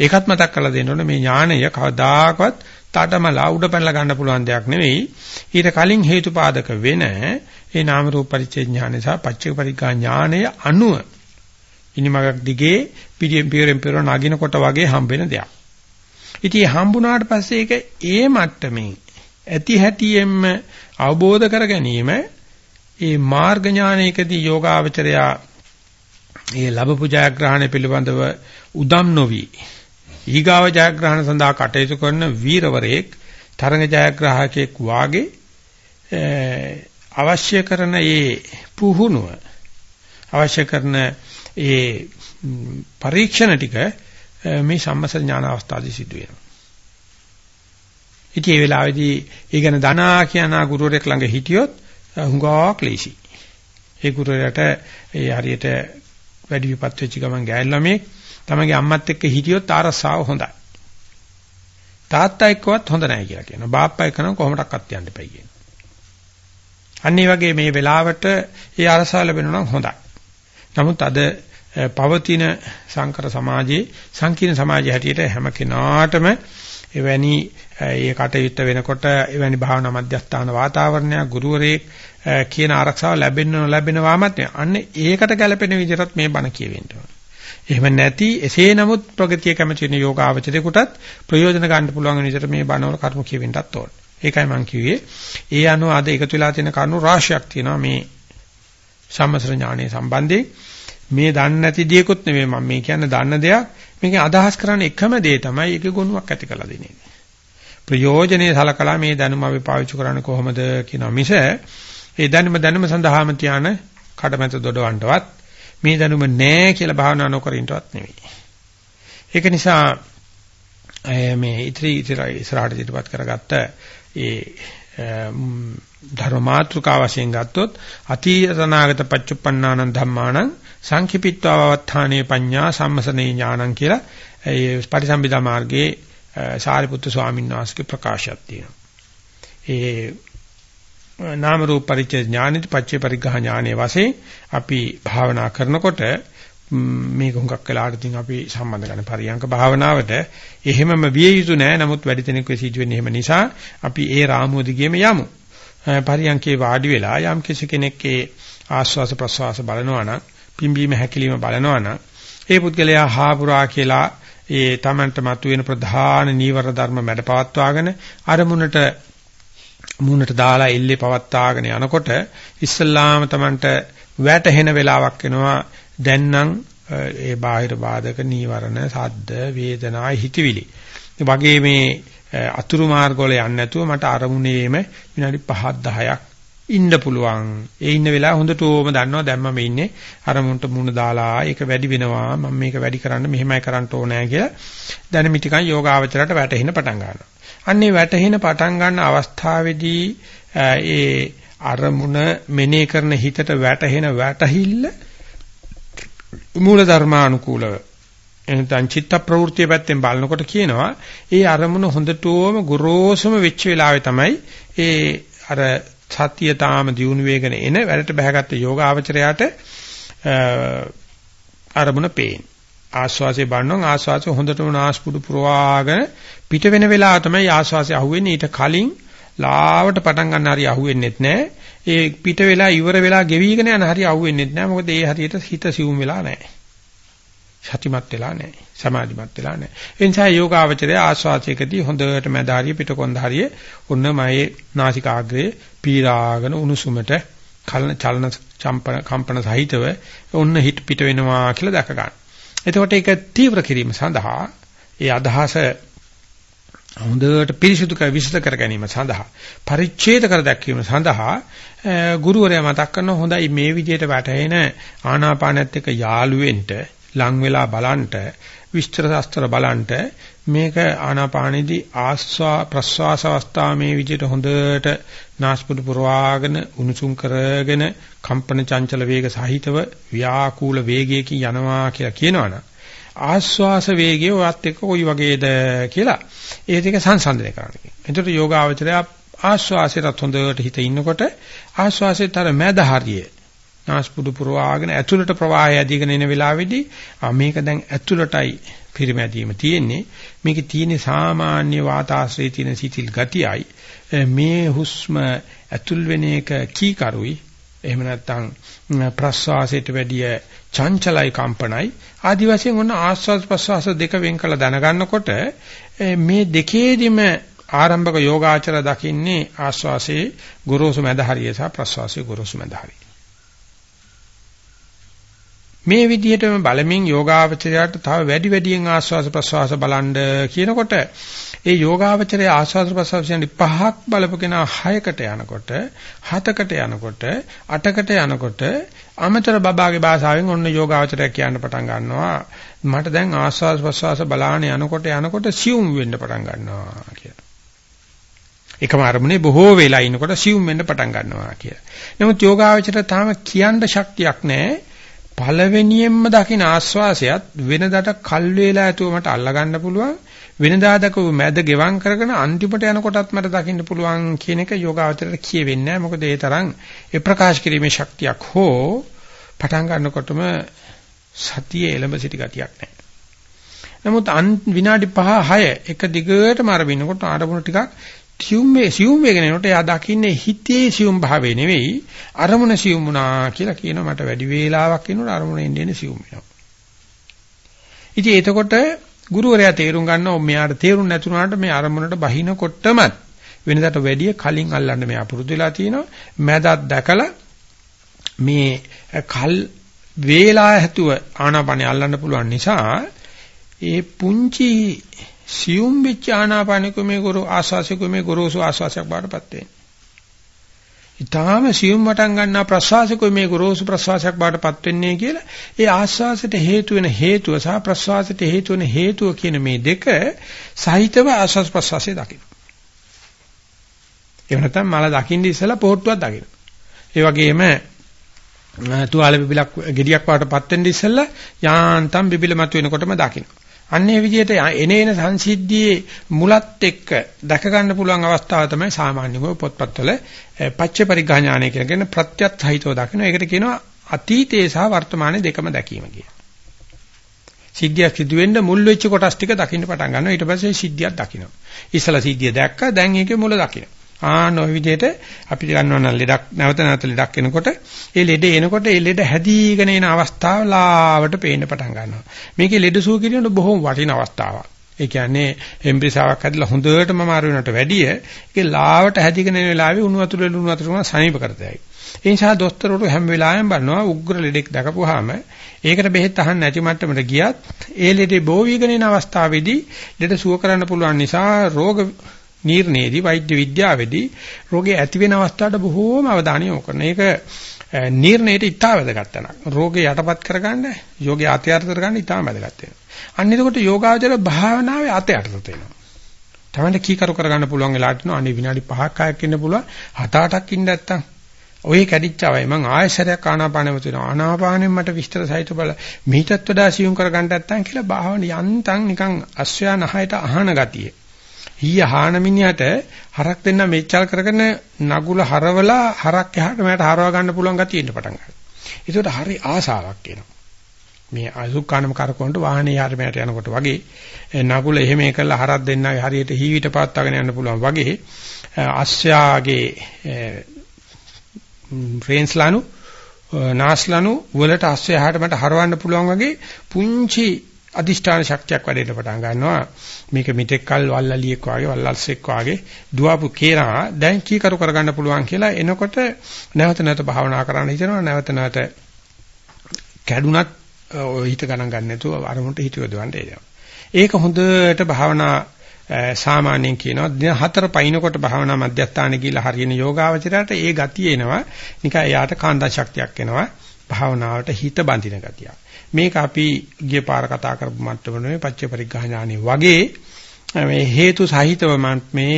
ඒකත් මතක් කරලා දෙන්න ඕනේ මේ ඥානය කවදාකවත් තාටමලා උඩ පැනලා ගන්න පුළුවන් දෙයක් නෙවෙයි. ඊට කලින් හේතුපාදක වෙන ඒ නාම රූප පරිච්ඡේ ඥානය සහ පච්චේක පරිග්ගා ඥානය අනුව ඉනිමගක් දිගේ පිටියෙන් පියරෙන් පියර නගිනකොට වගේ හම්බෙන දෙයක්. ඉතින් හම්බුණාට පස්සේ ඒක ඒ මට්ටමේ ඇති හැටියෙන්ම අවබෝධ කර ගැනීම ඒ මාර්ග ඥානයකදී යෝගාවචරයා ඒ ලැබපු ජයග්‍රහණය පිළිබඳව උදම් නොවි ඊගාව ජයග්‍රහණ සඳහා කටයුතු කරන වීරවරයෙක් තරඟ ජයග්‍රාහකෙක් වාගේ අවශ්‍ය කරන ඒ පුහුණුව අවශ්‍ය කරන ඒ පරීක්ෂණ ටික මේ සම්මස ඥාන අවස්ථාවේ සිදු වෙනවා. ඉතින් මේ වෙලාවේදී ඒ ගැන දනා කියන ගුරුවරයෙක් ළඟ හිටියොත් හුඟා ක්ලේශී. ඒ ගුරුවරයාට ඒ හරියට වැඩි විපත් වෙච්ච ගමන් ගෑල් ළමේ තමගේ අම්මත් එක්ක හිටියොත් ආරස්සාව හොඳයි. තාත්තා එක්කවත් හොඳ නැහැ කියලා කියනවා. බාප්පා එක්ක නම් කොහොමඩක්වත් යන්න එපයි කියනවා. අන්න ඒ වගේ මේ වෙලාවට ඒ අරසාව ලැබෙනවා නම් හොඳයි. නමුත් අද පවතින සංකර සමාජයේ සංකීර්ණ සමාජයේ හැටියට හැම කෙනාටම එවැනි ඒ කටයුත්ත වෙනකොට එවැනි භාවනා මධ්‍යස්ථාන වාතාවරණයක් ගුරුවරයෙක් කියන ආරක්ෂාව ලැබෙන්න නොලැබෙනවාමත් අන්න ඒකට ගැලපෙන විදිහට මේ බණ කියවෙන්න ඕන. එහෙම නැති එසේ නමුත් ප්‍රගතිය කැමති වෙන යෝගාවචරේකටත් ප්‍රයෝජන ගන්න පුළුවන් විදිහට මේ බණවල කර්ම කියවෙන්නත් ඕන. ඒකයි මම කිව්වේ. ඒ අනුව අද එකතු වෙලා තියෙන කරුණු රාශියක් තියෙනවා මේ සම්මස්ර ඥානයේ සම්බන්ධයෙන්. මේ දන්නේ නැති දේකුත් නෙමෙයි මම මේ කියන්නේ දන්න දෙයක්. මේකෙන් අදහස් කරන්නේ එකම දේ තමයි ඒක ගුණයක් ඇති කළ දෙන්නේ. ප්‍රයෝජනේ සලකලා මේ දැනුම අපි පාවිච්චි කරන්නේ කොහොමද කියන මිස ඒ දැනුම දැනුම සඳහාම තියාන කඩමැත දොඩවන්නවත් මේ දැනුම නැහැ කියලා භාවනා නොකර ඉන්නවත් නෙවෙයි. ඒක නිසා මේ ඉතිරි ඉතිරි ඉස්සරහට ඉදිරිපත් කරගත්ත ඒ ධර්ම මාත්‍රිකා වශයෙන් ගත්තොත් අතීතනාගත පච්චුප්පන්නානං ධම්මානං සංඛිපිත්වාවත්ථානේ පඤ්ඤා සම්මසනේ ඥානං කියලා ඒ පරිසම්බිදා මාර්ගයේ සාරිපුත්තු ස්වාමීන් වහන්සේගේ ප්‍රකාශයක් තියෙනවා. ඒ නාම රූප පරිච්ඡේ ඥානෙත් පච්චේ පරිග්‍රහ ඥානෙ වශයෙන් අපි භාවනා කරනකොට මේක හුඟක් වෙලාට ඉතින් අපි සම්බන්ධ කරන පරියංක භාවනාවට එහෙමම විය යුතු නෑ නමුත් වැඩි දෙනෙක් වෙසීජ වෙන්නේ එහෙම නිසා අපි ඒ රාමුව දිගේම යමු පරියංකේ වාඩි වෙලා යම් කිසි කෙනෙක් ඒ ආස්වාස ප්‍රස්වාස බලනවා නම් පිම්බීම හැකිලිම බලනවා නම් ඒ පුද්ගලයා හාපුරා කියලා ඒ තමන්ට මතුවෙන ප්‍රධාන නීවර ධර්ම මැඩපවත්වාගෙන අරමුණට මුණට දාලා ඉල්ලේ පවත්වාගෙන යනකොට ඉස්සල්ලාම තමන්ට වැටහෙන වෙලාවක් එනවා. දැන් නම් ඒ බාහිර බාධක නීවරණ සද්ද වේදනා හිතවිලි. වගේ මේ අතුරු මාර්ග වල යන්නේ නැතුව මට අරමුණේම විනාඩි 5ක් 10ක් ඉන්න පුළුවන්. ඒ ඉන්න වෙලාව හොඳට ඕම දන්නවා දැන් මම ඉන්නේ අරමුණට මුණ දාලා ඒක වැඩි වෙනවා මම මේක වැඩි කරන්න මෙහෙමයි කරන්න ඕනෑ කියලා දැන මිටිකන් යෝගාවචරයට වැටෙන්න පටන් ගන්නවා. අන්නේ වැටෙන පටන් ගන්න අවස්ථාවේදී ඒ අරමුණ මෙනේ කරන හිතට වැටෙන වැටහිල්ල මූල ධර්මානුකූලව එනතන් චිත්ත ප්‍රවෘත්තිය පැත්තෙන් බලනකොට කියනවා ඒ අරමුණ හොඳටම ගොරෝසුම වෙච්ච වෙලාවේ තමයි ඒ අර සතිය තාම දියුණු වේගන එන වැඩට බහගත්ත යෝගාවචරයට අරමුණ පේන. ආස්වාසේ බannොන් ආස්වාසේ හොඳටම නාස්පුඩු පුරවාගෙන පිට වෙන වෙලාව තමයි ආස්වාසේ අහුවෙන්නේ ඊට කලින් ලාවට පටන් ගන්න හරිය අහුවෙන්නේත් නැහැ. ඒ පිට වෙලා ඉවර වෙලා ගෙවිගෙන යන හරිය අහුවෙන්නේත් නැහැ. මොකද ඒ හරියට හිත සිවුම් වෙලා නැහැ. සතිමත් වෙලා නැහැ. සමාධිමත් වෙලා නැහැ. ඒ නිසා යෝගාවචරය ආස්වාදයකදී හොඳට මැදාරිය පිටකොන්ද හරිය ඔන්න මයේ නාසිකාග්‍රේ පීරාගෙන උණුසුමට කලන චලන චම්පන කම්පන සහිතව ඔන්න හිට පිට වෙනවා කියලා දැක ගන්න. එතකොට ඒක තීව්‍ර කිරීම සඳහා ඒ අදහස හොඳට පිරිසිදු කර විසද කර ගැනීම සඳහා පරිච්ඡේද කර දැක්වීම සඳහා ගුරුවරයා මතක් කරන හොඳයි මේ විදිහට වැටෙන ආනාපානත් එක්ක යාළු වෙන්න ලං වෙලා බලන්ට විස්තර ශාස්ත්‍ර බලන්ට මේක ආනාපානෙදී ආස්වා ප්‍රස්වාස අවස්ථාව මේ විදිහට හොඳට නාස්පුඩු පුරවාගෙන උණුසුම් කරගෙන කම්පන චංචල වේග සහිතව ව්‍යාකූල වේගයකින් යනවා කියලා කියනවනම් ආස්වාස වේගය ඔයත් එක්ක කොයි වගේද කියලා ඒ ටික සංසන්දනය කරන්න. එතකොට යෝගාවචරය ආස්වාසයට හොඳට හිත ඉන්නකොට ආස්වාසයට අර මැද හරියේ නාස්පුඩු පුරවාගෙන ඇතුළට ප්‍රවාහය ඇදීගෙන එන වෙලාවේදී මේක දැන් ඇතුළටයි පිරිමැදීම තියෙන්නේ. මේකේ තියෙන සාමාන්‍ය වාතාශ්‍රයේ තියෙන සිතිල් ගතියයි. මේ හුස්ම ඇතුල් වෙන එක කීකරුයි. එහෙම නැත්නම් ප්‍රස්වාසයට වැඩිය චංචලයි කම්පනයි. ආදි වශයෙන් ඔන්න ආස්වාද ප්‍රස්වාස දෙක වෙන් කළ දැනගන්නකොට මේ දෙකේදිම ආරම්භක යෝගාචර දකින්නේ ආස්වාසේ ගුරුසු මැද හරිය සහ ප්‍රස්වාසයේ ගුරුසු මැද හරිය. මේ විදිහටම බලමින් යෝගාවචරයට තව වැඩි වැඩියෙන් ආස්වාස ප්‍රස්වාස බලන්න කියනකොට ඒ යෝගාවචරයේ ආස්වාස ප්‍රස්වාසයන් පහක් බලපගෙන හයකට යනකොට හතකට යනකොට අටකට යනකොට අමතර බබාගේ භාෂාවෙන් ඔන්න යෝගාවචරය කියන්න පටන් ගන්නවා මට දැන් ආස්වාස ප්‍රස්වාස බලාන යනකොට යනකොට සියුම් වෙන්න පටන් ගන්නවා කියලා. එකම අරමුණේ බොහෝ වෙලා ඉනකොට සියුම් වෙන්න පටන් ගන්නවා කියලා. නමුත් යෝගාවචරය තාම කියන්න ශක්තියක් නැහැ. පළවෙනියෙන්ම දකින ආස්වාසයත් වෙනදට කල් වේලා ඇතුව මට අල්ලා ගන්න පුළුවන්. වෙනදා දකව මැද ගෙවම් කරගෙන අන්තිමට යනකොටත් මට දකින්න පුළුවන් කියන එක යෝගාවචරයට කියවෙන්නේ නැහැ. මොකද ඒ තරම් ඒ ප්‍රකාශ කිරීමේ ශක්තියක් හෝ පටන් ගන්නකොටම සතියේ එළඹ සිටි ගතියක් නැහැ. නමුත් විනාඩි 5 6 එක දිගටම අරබිනකොට ආරමුණු ටිකක් සියුම් වේ සියුම් වේගෙන එනකොට එයා දකින්නේ හිතේ සියුම් භාවය නෙවෙයි අරමුණ සියුම් වුණා කියලා කියනවා මට වැඩි වේලාවක් වෙනකොට අරමුණ එන්නේ එන්නේ සියුම් වෙනවා. ඉතින් එතකොට ගුරුවරයා තේරුම් ගන්නවා මෙයාට තේරුම් නැතුණාට මේ අරමුණට බහිනකොටමත් වෙනදාට වැඩිය කලින් අල්ලන්න මෙයා පුරුදු වෙලා තියෙනවා. මෑදක් දැකලා මේ කල් වේලා හැතුව ආනාපානිය අල්ලන්න පුළුවන් නිසා ඒ පුංචි සියුම් වෙච්ච ආනාපානික මේ ගුරු ආස්වාසික මේ ගුරුසු ආස්වාසයක් බාටපත් වෙන්නේ. ඊටාම සියුම් වටන් ගන්නා ප්‍රස්වාසික මේ ගුරුසු ප්‍රස්වාසයක් බාටපත් වෙන්නේ කියලා ඒ ආස්වාසයට හේතු වෙන හේතුව සහ ප්‍රස්වාසයට හේතු වෙන හේතුව කියන මේ දෙක සහිතව ආස්වාස් ප්‍රස්වාසය දකින්න. එහෙම නැත්නම් මල දකින්න ඉස්සලා පොට්ටුවක් දකින්න. ඒ වගේම තුවාල බිබිලක් ගෙඩියක් වටපත් වෙන්න ඉස්සලා යාන්තම් බිබිල මත වෙනකොටම දකින්න. අන්නේ විදිහට එනේන සංසිද්ධියේ මුලත් එක්ක දැක ගන්න පුළුවන් අවස්ථාව තමයි සාමාන්‍යම පොත්පත්වල පච්ච පරිග්‍රහ ඥානය කියන ප්‍රත්‍යත් සහිතව දකින්න. ඒකට කියනවා අතීතයේ සහ වර්තමානයේ දෙකම දැකීම කියලා. සිද්ධියක් සිදු වෙන්න මුල් වෙච්ච කොටස් ටික දකින්න පටන් ගන්නවා. ඊට පස්සේ සිද්ධියක් දකින්නවා. ඉස්සලා සිද්ධිය දැක්කා දැන් ඒකේ මුල දකින්න. ආන ඔය විදිහට අපි ගන්නවා නම් ලෙඩක් නැවත නැවත ලෙඩක් එනකොට ඒ ලෙඩ එනකොට ඒ ලෙඩ හැදීගෙන එන අවස්ථාව ලාවට පේන්න පටන් ගන්නවා. මේකේ ලෙඩ සුව කිරීමට බොහොම වටින අවස්ථාවක්. ඒ කියන්නේ එම්බ්‍රිසාවක් හැදලා හොඳටම මාරු වෙනට වැඩිය ඒකේ ලාවට හැදීගෙන එන වෙලාවේ උණු වතුර ලුණු වතුර උනා සනීප කරතයි. ඒ නිසා දොස්තරවරු හැම වෙලාවෙම බලනවා උග්‍ර ලෙඩෙක් දැකපුවාම ඒකට බෙහෙත් අහන්න නැති මට්ටමට ගියත් ඒ ලෙඩේ බෝ වීගෙන එන අවස්ථාවේදී ලෙඩ සුව කරන්න පුළුවන් නිසා රෝග නිర్ణයේදී වෛද්‍ය විද්‍යාවේදී රෝගේ ඇති වෙන අවස්ථාවට බොහෝම අවධානය යොමු කරන. ඒක නිర్ణයට ඉතා වැදගත් වෙනවා. රෝගේ යටපත් කරගන්න, යෝගේ අතයටත් කරගන්න ඉතා වැදගත් වෙනවා. අන්න එතකොට යෝගාවචර භාවනාවේ අතයටත් තේනවා. තමන්ට කීකරු කරගන්න පුළුවන් වෙලාවට නෝ අනේ විනාඩි 5ක් 6ක් ඉන්න පුළුවන්, 7-8ක් ඉන්න නැත්තම් ඔය කැඩිච්චවයි මං ආයසරයක් ආනාපානෙම තියෙනවා. ආනාපානෙම මට විස්තර සහිත බල මීටත් වඩා සියුම් කරගන්න නැත්තම් කියලා භාවන යන්තම් නිකන් අස්වැය නහයට අහන ගතියේ ඊය හාන මිනිහට හරක් දෙන්න මෙච්චල් කරගෙන නගුල හරවලා හරක් එහාට මෙහාට හරව ගන්න පුළුවන් ගතිය ඉන්න පටන් ගන්නවා. ඒකට හරි ආසාවක් එනවා. මේ අසුකානම කරකවන්ට වාහනේ යාර මෙහාට යනකොට වගේ නගුල එහෙම එකලා හරක් දෙන්නගේ හරියට හීවිට පාත්වාගෙන යන්න පුළුවන් වගේ අස්යාගේ රේන්ස්ලානු නාස්ලානු වලට අස්වැය එහාට මට හරවන්න පුළුවන් වගේ පුංචි අදිෂ්ඨාන ශක්තියක් වැඩෙන්න පටන් ගන්නවා. මේක මිත්‍යක් කල් වල්ලලියෙක් වාගේ වල්ලල්සෙක් වාගේ දුවපු කේනා දැන් කීකරු කරගන්න පුළුවන් කියලා එනකොට නැවත නැවත භාවනා කරන්න හිතෙනවා නැවත නැවත කැඩුනත් හිත ගණන් ගන්න නැතුව අරමුණට හිත යොදවන්න එනවා. ඒක හොඳට භාවනා සාමාන්‍යයෙන් කියනවා දින හතර පයින්නකොට භාවනා මධ්‍යස්ථානෙ ගිහිල්ලා හරියන යෝගාවචරයට ඒ ගතිය එනවා. නිකන් එයාට කාන්දා ශක්තියක් එනවා. භාවනාවට හිත බඳින ගතියක්. මේක අපි ගිය පාර කතා කරපු මට්ටම නෙවෙයි පච්ච පරිග්‍රහ ඥානෙ වගේ මේ හේතු සහිතව මේ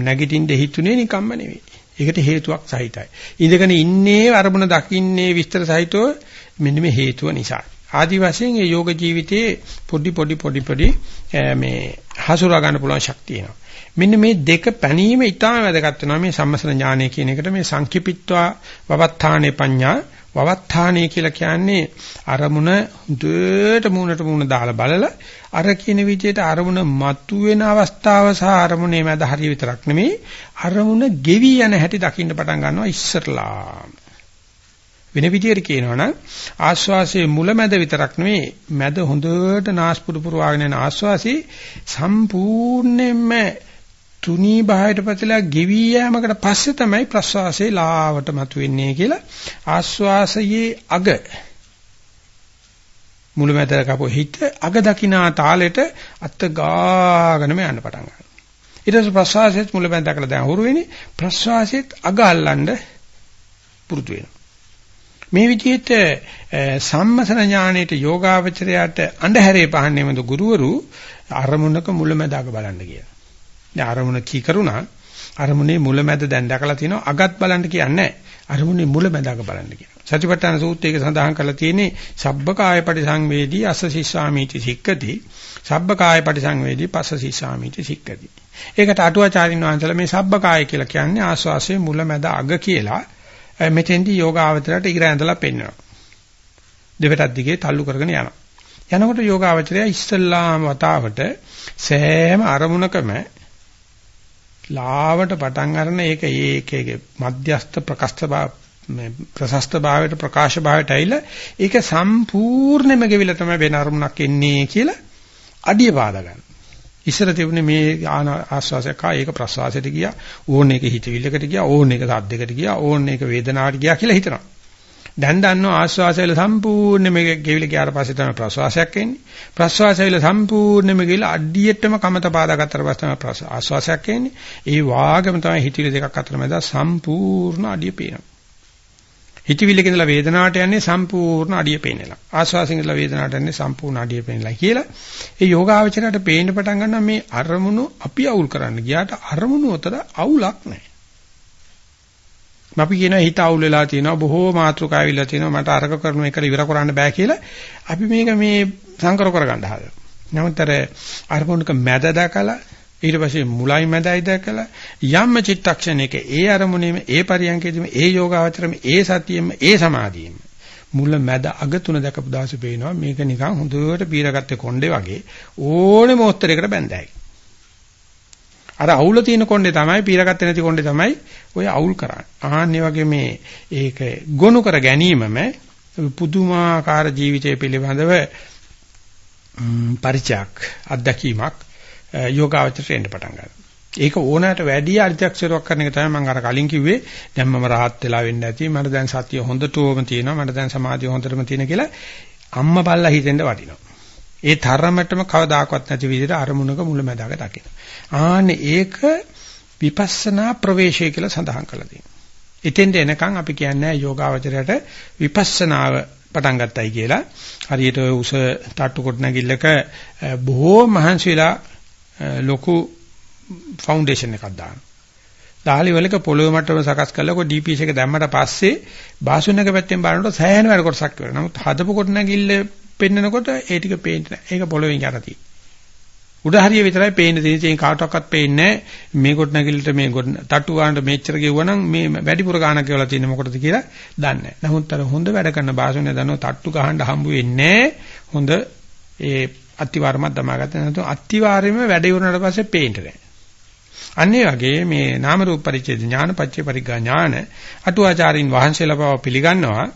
නැගිටින්න හිතුනේ නිකම්ම නෙවෙයි. ඒකට හේතුවක් සහිතයි. ඉඳගෙන ඉන්නේ අරමුණ දකින්නේ විස්තර සහිතව මෙන්න මේ හේතුව නිසා. ආදි වශයෙන් මේ යෝග ජීවිතයේ පොඩි පොඩි පොඩි පොඩි මේ හසුරා ගන්න පුළුවන් ශක්තිය එනවා. මෙන්න මේ දෙක පැනීම ඉතාම වැදගත් වෙනවා මේ සම්මසන ඥානය කියන එකට මේ සංකිපිත්වා වවත්තානේ පඤ්ඤා වවත්තානේ කියලා කියන්නේ අරමුණ හුදුට මූණට මූණ දාලා බලලා අර කියන විදිහට අරමුණ මතුවෙන අවස්ථාව සහ අරමුණේ මැද හරිය විතරක් නෙමෙයි අරමුණ ගෙවි යන හැටි දකින්න පටන් ගන්නවා ඉස්සරලා වෙන විදිහට කියනවනම් ආස්වාසයේ මුල මැද විතරක් නෙමෙයි මැද හොඳට නාස්පුඩු පුරවාගෙන යන ආස්වාසී සම්පූර්ණයෙන්ම තුනී බාහිරපතලා ගෙවි යෑමකට පස්සේ තමයි ප්‍රස්වාසයේ ලාවට මතුවෙන්නේ කියලා ආස්වාසයේ අග මුලමැද කපුව හිත අග දකිනා තාලෙට අත් ගාගෙනම යන්න පටන් ගන්නවා. ඊට පස්සේ ප්‍රශ්වාසයේත් මුලමැද දකලා දැන් හුරු වෙන්නේ ප්‍රශ්වාසයේත් අග අල්ලන්න පුරුදු වෙනවා. මේ විදිහට සම්මසන ඥාණයට යෝගාවචරයට අඳුරේ පහන්නේමද ගුරුවරු අරමුණක මුලමැද අග බලන්න කියලා. දැන් අරමුණ කී කරුණා අරමුණේ මුලමැද දැන් දැකලා තිනවා අගත් බලන්න කියන්නේ නැහැ. අරමුණේ මුලමැද අග බලන්න කියනවා. සතිපට්ඨාන සූත්‍රයේ සඳහන් කරලා තියෙන්නේ සබ්බකාය පරිසංවේදී අස්ස සිස්සාමීති සික්කති. සබ්බකාය පරිසංවේදී පස්ස සිස්සාමීති සික්කති. ඒකට අටුවාචාරින් වහන්සේලා මේ සබ්බකාය කියලා කියන්නේ ආස්වාසයේ මුල මැද අග කියලා. මෙතෙන්දී යෝග ආවතරයට ඉගර ඇඳලා පෙන්වනවා දෙවටත් දිගේ තල්ලු කරගෙන යනවා. යනකොට යෝග ආවචරය ඉස්සල්ලාම වතාවට සෑම අරමුණකම ලාවට පටන් ගන්න ඒක ඒකේ මධ්‍යස්ත ප්‍රකස්ත මේ ප්‍රශස්ත භාවයට ප්‍රකාශ භාවයට ඇවිල්ලා ඒක සම්පූර්ණයෙන්ම ගෙවිලා තමයි වෙන අරමුණක් එන්නේ කියලා අඩිය පාදා ගන්න. ඉස්සර තිබුණේ මේ ආස්වාසයක් ආ ඒක ප්‍රසවාසයට ගියා ඕන එක හිතවිල්ලකට ගියා ඕන එක සද්දයකට ගියා ඕන එක වේදනාවට ගියා කියලා හිතනවා. දැන් දන්නවා ආස්වාසයල සම්පූර්ණයෙන්ම ගෙවිලා ගියාට පස්සේ තමයි ප්‍රසවාසයක් එන්නේ. ප්‍රසවාසයල සම්පූර්ණයෙන්ම ගිහලා අඩියටම කමත පාදා ගත්තට පස්සේ තමයි ආස්වාසයක් එන්නේ. ඒ වාගම තමයි හිතවිලි දෙකක් අතර මැද සම්පූර්ණ අඩිය පේනවා. හිතවිල්ලක ඉඳලා වේදනාවට යන්නේ සම්පූර්ණ අඩිය පේනලා. ආස්වාසින් ඉඳලා වේදනාවට යන්නේ සම්පූර්ණ අඩිය පේනලා කියලා. ඒ යෝගාවචරයට පේන්න පටන් ගන්නවා මේ අරමුණු අපි අවුල් කරන්න ගියාට අරමුණු උතර අවුලක් නැහැ. අපි කියන හිත අවුල් වෙලා තියෙනවා බොහෝ මාත්‍රකා ඇවිල්ලා තියෙනවා මට අරක කරන එකට ඉවර කරන්න බෑ කියලා අපි මේක මේ සංකර කරගන්න හදනවා. නමුත් අර අරමුණක මැද දැකලා ඊට පස්සේ මුලයි මැදයි දැකලා යම්ම චිත්තක්ෂණයක ඒ අරමුණේම ඒ පරියන්කේදීම ඒ යෝගාවචරම ඒ සතියෙම ඒ සමාධියෙම මුල මැද අග තුන දැකපු දාසෙ පේනවා මේක නිකන් හොඳට පීරගත්තේ කොණ්ඩේ වගේ ඕනේ මොහොතරයකට බැඳයි. අර අවුල තියෙන කොණ්ඩේ තමයි පීරගත්තේ නැති කොණ්ඩේ තමයි ඔය අවුල් කරන්නේ. ආන්නේ වගේ මේ ඒක ගොනු කර ගැනීමම පුදුමාකාර ජීවිතය පිළිබඳව පරිචයක් අත්දැකීමක් යෝගාවචරයට එන්න පටන් ගන්නවා. ඒක ඕනෑමට වැඩි අධ්‍යක්ෂරයක් කරන එක තමයි මම අර කලින් කිව්වේ. දැන් මම rahat වෙලා වෙන්න ඇති. මට දැන් සතිය හොඳටම තියෙනවා. මට දැන් සමාධිය හොඳටම තියෙන කියලා අම්මා බල්ලා හිතෙන්න වටිනවා. ඒ තරමටම කවදාකවත් නැති විදිහට අරමුණක මුලැමැදාක දකින්න. ආන්නේ ඒක විපස්සනා ප්‍රවේශය කියලා සඳහන් කරලා තියෙනවා. එතෙන්ට එනකන් අපි කියන්නේ යෝගාවචරයට විපස්සනාව පටන් ගත්තයි කියලා. හරියට ඔය උස තට්ටු කොට නැගිල්ලක බොහෝ මහන්සි වෙලා ලොකු ෆවුන්ඩේෂන් එකක් දානවා. දාලි වලක පොළොව මට්ටම සකස් කරලා කො DPS එක දැම්මට පස්සේ බාසුන්නක පැත්තෙන් බලනකොට සෑහෙන වැඩ කොටසක් වෙනවා. නමුත් හදපු කොට නැගිල්ල පෙන්නකොට ඒ ටික පේන්නේ නැහැ. ඒක පොළොවෙන් යටදී. උඩ හරිය විතරයි පේන්නේ තියෙන්නේ. ඒක කාටවත් පේන්නේ නැහැ. මේ කොට නැගිල්ලට මේ තට්ටු ගන්නට මෙච්චර ගෙවුවනම් මේ වැඩිපුර ගාණක් ගෙවලා තියෙන්නේ මොකටද කියලා දන්නේ නැහැ. නමුත් අර හොඳ වැඩ කරන බාසුන්නේ දන්නව තට්ටු ගහන්න හම්බ වෙන්නේ හොඳ ඒ අත්තිවාරමක් දමාගත්ත නැත්නම් අත්තිවාරෙම වැඩ ඉවරනට පස්සේ පේන්නේ නැහැ. අන්නේ වගේ මේ නාම රූප පරිච්ඡේද ඥාන පච්චේ පරිග්ගා ඥාන අටුවාචාරින් වහන්සේලා බව පිළිගන්නවා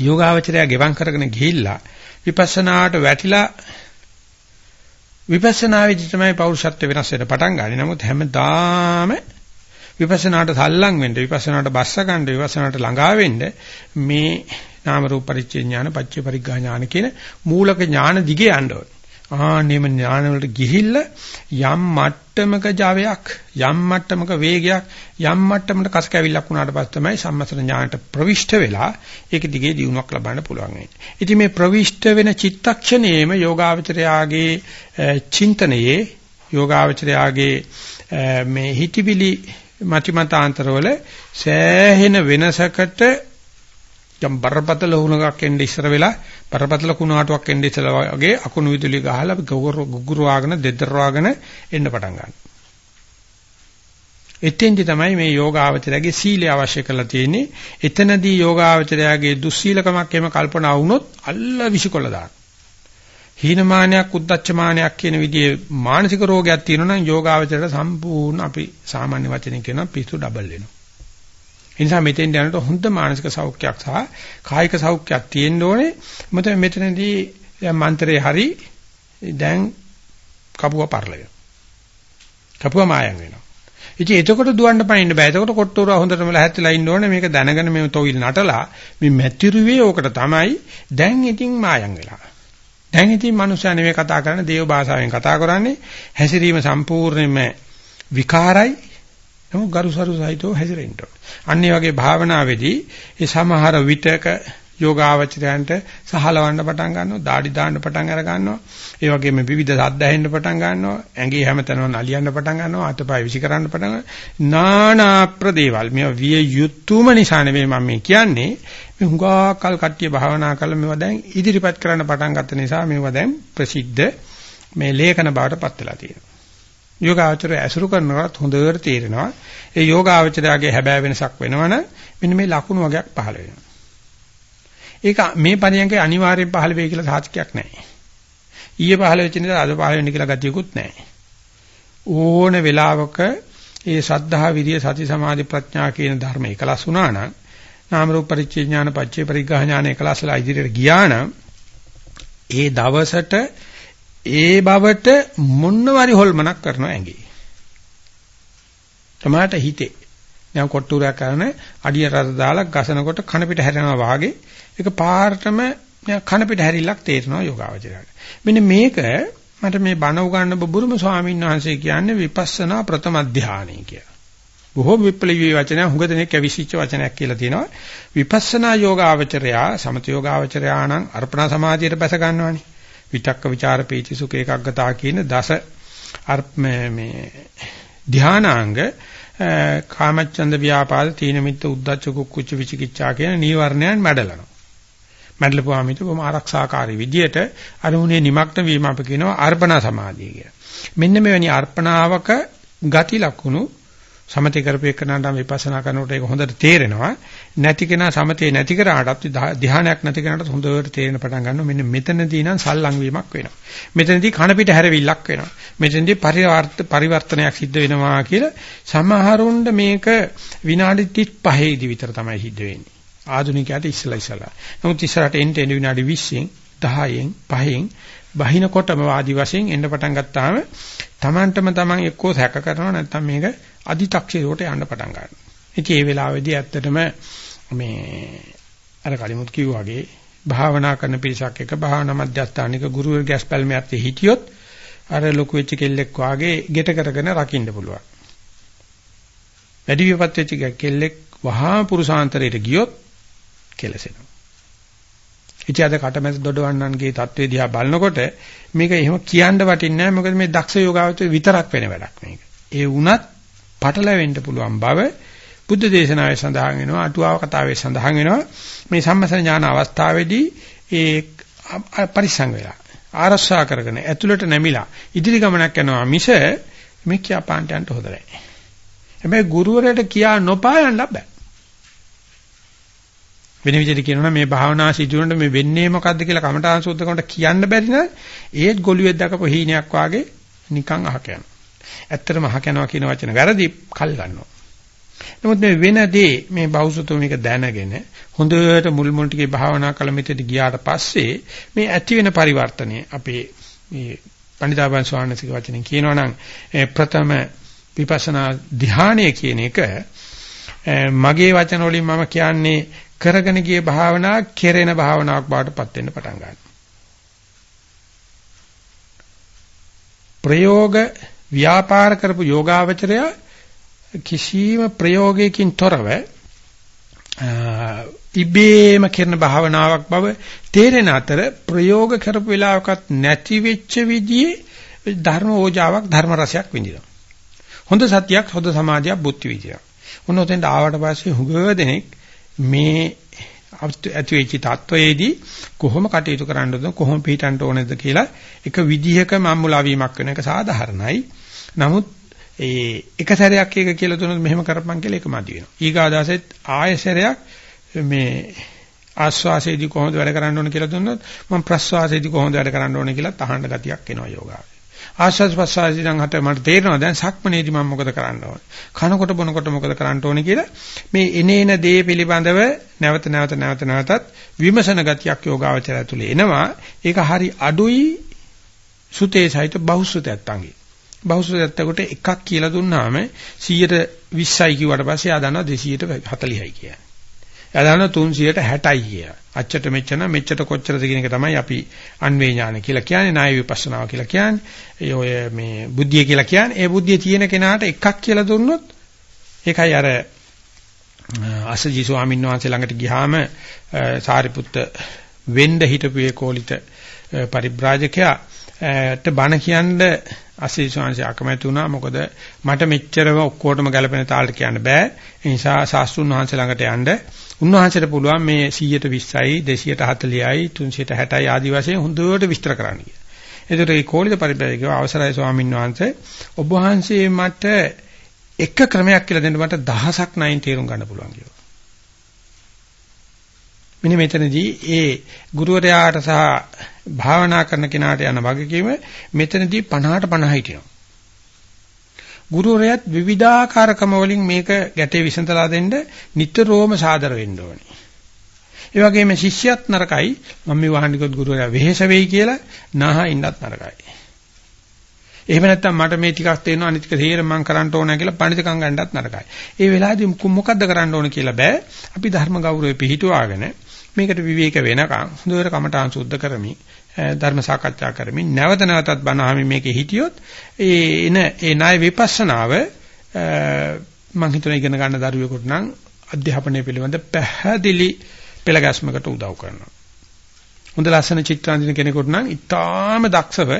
යෝගාවචරය ගෙවම් කරගෙන ගිහිල්ලා විපස්සනාට වැටිලා විපස්සනාවේදී තමයි පෞරුෂත්ව වෙනස් වෙන්න පටන් ගන්නේ. නමුත් හැමදාම විපස්සනාට සල්ලම් වෙන්න, විපස්සනාට බස්ස ගන්න, විපස්සනාට ළඟා වෙන්න මේ නාම රූප පරිච්ඡේ ඥාන පච්චේ පරිග්ගා ඥාන කියන මූලක ඥාන දිගේ යන්න ඕනේ. ආනෙම ඥාන වලට ගිහිල්ලා යම් මට්ටමක ජවයක් යම් මට්ටමක වේගයක් යම් මට්ටමකට කස කැවිල්ලක් වුණාට පස්සේ තමයි සම්මතන ඥානට ප්‍රවිෂ්ඨ වෙලා ඒක දිගේ දියුණුවක් ලබන්න පුළුවන් වෙන්නේ. ඉතින් මේ ප්‍රවිෂ්ඨ වෙන චිත්තක්ෂණයේම යෝගාවචරයාගේ චින්තනයේ යෝගාවචරයාගේ මේ හිතිවිලි මතිමතාන්තරවල සෑහෙන වෙනසකට යම් බරපතල වුණක් එන්නේ ඉස්සර වෙලා බරපතල කුණාටුවක් එන්නේ ඉස්සලා වගේ අකුණු විදුලි ගහලා ගුගුරු වාගෙන දෙද්දර වාගෙන එන්න පටන් ගන්නවා. එතෙන්දි තමයි මේ යෝගාවචරයේ සීලය අවශ්‍ය කරලා තියෙන්නේ. එතනදී යෝගාවචරයේ දුස්සීලකමක් එහෙම කල්පනා වුණොත් අල්ල විසිකොල දාන. හීනමානයක් උද්දච්චමානයක් කියන විදිහේ මානසික රෝගයක් තියෙනවා නම් යෝගාවචරයට සම්පූර්ණ අපි සාමාන්‍ය වචනෙන් කියනවා පිස්සු ඩබල් වෙනවා. ඒ නිසා මෙතෙන් යනකොට හොඳ මානසික සෞඛ්‍යයක් සහ කායික සෞඛ්‍යයක් තියෙන්න ඕනේ. මොකද මෙතනදී මන්ත්‍රේ හරි දැන් කපුව පරල වෙනවා. කපුව මායම් වෙනවා. ඉතින් එතකොට දුවන්න පනින්න බෑ. එතකොට කොට්ටෝර හොඳටම ලැහැත්තිලා ඉන්න ඕනේ. මේක දැනගෙන මේ තොවිල් නටලා මේ මැතිරුවේ ඕකට තමයි. දැන් ඉතින් මායම් වෙලා. දැන් ඉතින් මනුස්සයා නෙමෙයි කතා කරන්නේ දේව භාෂාවෙන් කතා කරන්නේ. හැසිරීම සම්පූර්ණයෙන්ම විකාරයි. නමුත් ගරුසරු සහිතව හැසිරෙන්න ඕනේ. අන්න ඒ වගේ භාවනාවේදී ඒ සමහර විතක යෝගාවචරයන්ට සහලවන්න පටන් ගන්නවා, দাঁඩි දාන්න පටන් අර ගන්නවා. ඒ වගේම විවිධ සද්ද ඇහෙන්න පටන් ගන්නවා, ඇඟේ හැමතැනම නලියන්න පටන් ගන්නවා, අතපය විසි කරන්න පටන් ගන්නවා. නානා ප්‍රදේවල් මේ විය යුතුයම නිසා නෙවෙයි මම මේ කියන්නේ. මේ හුඟාකල් කට්ටිය භාවනා කරලා මේවා දැන් ඉදිරිපත් කරන්න පටන් ගත්ත නිසා මේවා දැන් ප්‍රසිද්ධ මේ ලේඛන බවට පත් වෙලා තියෙනවා. යෝගාචරය ඇසුරු කරනකොට හොඳට තේරෙනවා. ඒ යෝගාචරයගේ හැබෑ වෙනසක් වෙනවනම් මෙන්න මේ ලකුණු වගේක් පහළ වෙනවා. ඒක මේ පරියන්කේ අනිවාර්යෙන් පහළ වෙයි කියලා සාධකයක් නැහැ. ඊයේ පහළ වෙච්ච නිසා අද පහළ වෙන්න කියලා ගතියකුත් නැහැ. ඕන වෙලාවක ඒ සද්ධා විරිය සති සමාධි ප්‍රඥා කියන ධර්ම එකලස් වුණා නම් නාම රූප පරිච්ඡේ ඥාන පච්චේ පරිග්‍රහ ඥාන එකලස්ලා ඉදිරියට ගියා නම් ඒ දවසට ඒ බවට මොන්නවරි හොල්මනක් කරනවා ඇඟේ. තමාට හිතේ. දැන් කොට්ටුරයක් කරන අඩිය රස දාලා ගසනකොට කන පිට හැරෙනවා වාගේ ඒක පාරටම කන පිට හැරිල්ලක් තේරෙනවා යෝගාවචරයට. මෙන්න මේක මට මේ බණ උගන්න බුරුම ස්වාමීන් වහන්සේ කියන්නේ විපස්සනා ප්‍රථම ධානය කියලා. බොහෝ විප්ලවීය වචන හුඟ දෙනෙක් ඇවිසිච්ච වචනයක් කියලා තියෙනවා. විපස්සනා යෝගාවචරයා සමත යෝගාවචරයා නම් අර්පණා සමාධියට බැස ගන්නවානේ. විතක්ක ਵਿਚාර පීති සුඛ ඒකග්ගතා කියන දස මේ ධානාංග කාමච්ඡන්ද ව්‍යාපාද තීන මිත්ත උද්ධච්ච කුක්කුච්ච විචිකිච්ඡා කියන නීවරණයන් මැඩලනවා. මැඩලපුවාම හිත බොහොම ආරක්ෂාකාරී විදියට අරමුණේ නිමක්න වීම අප කියනවා අර්පණා සමාධිය කියලා. මෙන්න මෙවැනි අර්පණාවක ගති ලක්ෂණු සමතේ කරපේකනට විපස්සනා කරනකොට ඒක හොඳට තේරෙනවා. නැති කෙනා සමතේ නැති කරාටත් ධානයක් නැති කෙනාට හොඳට තේරෙන පටන් ගන්නවා. මෙන්න මෙතනදී නම් සල්ලං වීමක් වෙනවා. මෙතනදී කන පිට හැරවිල්ලක් වෙනවා. මෙතනදී පරිවර්තනයක් සිද්ධ වෙනවා කියලා සමහරුන්ට මේක විනාඩි 35 දී විතර තමයි සිද්ධ වෙන්නේ. ආධුනිකයාට ඉස්සලා ඉස්සලා. නමුත් ඉස්සරහට එන්න එන්න විනාඩි 20න් 10න් 5න් බහිනකොටම වාදි වශයෙන් එන්න පටන් ගත්තාම Tamanටම Taman එක්කෝ සැක කරනවා නැත්නම් මේක අදි탁ෂේරයට යන්න පටන් ගන්නවා. ඉතින් ඒ වෙලාවේදී ඇත්තටම මේ අර කලිමුත් කිව්වා වගේ භාවනා කරන පිරිසක් එක භාවනා මධ්‍යස්ථානික ගුරු ගෑස් පැල්මයත් හිටියොත් අර ලොකු වෙච්ච කෙල්ලෙක් වාගේ ගෙට කරගෙන රකින්න පුළුවන්. වැඩි විපත් වෙච්ච කෙල්ලෙක් වහා පුරුසාන්තරයට ගියොත් කෙලසෙනවා. ඉතියාද කටමැද දොඩවන්නන්ගේ தત્ත්වේ දිහා බලනකොට මේක එහෙම කියන්න වටින්නේ නැහැ මොකද මේ දක්ෂ යෝගාවචර විතරක් වෙන වැඩක් මේක. ඒ වුණත් පටලැවෙන්න පුළුවන් බව බුද්ධ දේශනාවේ සඳහන් වෙනවා අටුවාව කතාවේ සඳහන් වෙනවා මේ සම්මසන ඥාන අවස්ථාවේදී ඒ පරිසං වෙලා ආරක්ෂා කරගෙන ඇතුළට නැමිලා ඉදිරි ගමනක් යනවා මිස මේ කියාපාන්ට යන්න හොඳ නැහැ. හැබැයි ගුරුවරයාට කියා නොපා යන්න බෑ. වෙන විදිහට කියනවා මේ භාවනා සිදුවනට මේ වෙන්නේ මොකද්ද කියලා කමඨාන් සූත්‍රකමට කියන්න බැරි නම් ඒත් ගොළුෙක් දකපු හීනයක් වාගේ නිකන් අහක යනවා. ඇත්තටම අහක යනවා කියන වචන වැරදි කල් ගන්නවා. නමුත් මේ වෙනදී මේ බෞසුතු මේක දැනගෙන හොඳට මුල් මුල් ටිකේ භාවනා කළ මෙතෙට ගියාට පස්සේ මේ ඇති වෙන පරිවර්තනය අපේ මේ පණිදාබන් ස්වාමීන් වචනෙන් කියනවනම් ප්‍රථම විපස්සනා ධානය කියන එක මගේ වචන වලින් මම කියන්නේ කරගෙන ගිය භාවනා කෙරෙන භාවනාවක් බවට පත් වෙන්න පටන් ගන්නවා. ප්‍රයෝග ව්‍යාපාර කරපු යෝගාවචරය කිසියම් ප්‍රයෝගයකින් තොරව ඉබේම කරන භාවනාවක් බව තේරෙන අතර ප්‍රයෝග කරපු වෙලාවකත් නැති වෙච්ච විදිහේ ධර්ම ඕජාවක් ධර්ම රසයක් විඳිනවා. හොඳ සත්‍යයක් හොඳ සමාධියක් බුද්ධ විදියක්. මොන උතෙන්ට ආවට පස්සේ හුඟ දෙනෙක් මේ ඇති වෙච්ච තත්වයේදී කොහොම කටයුතු කරන්න ඕනද කොහොම පිළිටන්න ඕනද කියලා එක විදිහක මම්මුලා වීමක් වෙන එක සාධාරණයි. නමුත් ඒ එක සැරයක් එක කියලා දුන්නොත් මෙහෙම කරපන් කියලා ඒක මදි වෙනවා. ඊගාදාසෙත් ආයෙ සැරයක් මේ ආස්වාසයේදී කොහොමද වැඩ කරන්න ඕන කියලා දුන්නොත් මම ප්‍රස්වාසයේදී කොහොමද වැඩ කරන්න ඕන කියලා තහඬ ගතියක් එනවා යෝගාවේ. ආස්වාද ප්‍රසආසී නම් හත මට තේරෙනවා දැන් සක්මනේදී මම මොකද කරන්න ඕනේ. කනකොට බොනකොට මොකද කරන්න ඕනේ කියලා මේ එනේන දේ පිළිබඳව නැවත නැවත නැවත නැවතත් විමසන ගතියක් යෝගාවචරය ඇතුලේ එනවා. ඒක හරි අඩුයි සුතේ සහිත බහුසුතයත් අංගේ. බහුසුරයත්තකට එකක් කියලා දුන්නාම 120යි කිව්වට පස්සේ ආ දන්නවා 240යි කියලා. එයා දන්නවා 360යි කියලා. අච්චට මෙච්චර මෙච්චර කොච්චරද කියන එක තමයි අපි අන්වේ ඥාන කියලා කියන්නේ ණය විපස්සනාව කියලා කියන්නේ. ඒ ඔය මේ බුද්ධිය කියලා කියන්නේ. ඒ බුද්ධිය තියෙන කෙනාට එකක් කියලා දුන්නොත් ඒකයි අර අසජි ස්වාමීන් වහන්සේ ළඟට ගියාම සාරිපුත්ත වෙන්න හිටපු ඒ කෝලිත පරිබ්‍රාජකයාට බණ කියන්න අසජි ස්වාමීන් අකමැති වුණා මොකද මට මෙච්චරම ඔක්කොටම ගැලපෙන තාලට කියන්න බෑ ඒ නිසා ශාස්ත්‍රුන් වහන්සේ ළඟට යන්න උන්වහන්සේට පුළුවන් මේ 120යි 240යි 360යි ආදි වශයෙන් හොඳට විස්තර කරන්න කියලා. ඒතර ඒ කෝලිත පරිබ්‍රාජකව අවසරයි ස්වාමීන් වහන්සේ ඔබ වහන්සේ මට එක ක්‍රමයක් කියලා දෙන්න මට දහසක් නයින් තේරුම් ගන්න පුළුවන් කියලා. මෙන්න මෙතනදී ඒ ගුරුවරයාට සහ භාවනා කරන කෙනාට යන වගකීම මෙතනදී 50ට 50 හිටිනවා. ගුරුවරයාත් විවිධාකාරකම වලින් මේක ගැටේ විසඳලා දෙන්න නිතරම සාදර වෙන්න ඕනේ. ඒ වගේම ශිෂ්‍යයත් නරකයි මම මේ වහන්නකොත් ගුරුවරයා වෙහෙස වෙයි කියලා නාහ ඉන්නත් නරකයි. එහෙම නැත්නම් මට මේ ටිකක් තේරෙනවා අනිත් ටික තේරෙන්න මම කරන්න ඕන කියලා පඬිතුකම් ගන්නත් නරකයි. ඒ වෙලාවේදී මොකද්ද කරන්න ඕන කියලා බෑ. අපි ධර්ම ගෞරවය පිළිහිටුවාගෙන මේකට විවේක වෙනකන් හොඳට කමඨාන් සුද්ධ කරමි. ධර්ම සාකච්ඡා කරමින් නැවත නැවතත් බණහමි මේකේ හිටියොත් ඒ එන ඒ ණය විපස්සනාව මම හිතන ඉගෙන ගන්න දරුවෙකුට නම් අධ්‍යාපනය පිළිබඳ පැහැදිලි පෙළගැස්මකට උදව් කරනවා. හොඳ ලස්සන චිත්‍රාන්දින කෙනෙකුට නම් ඉතාම දක්ෂව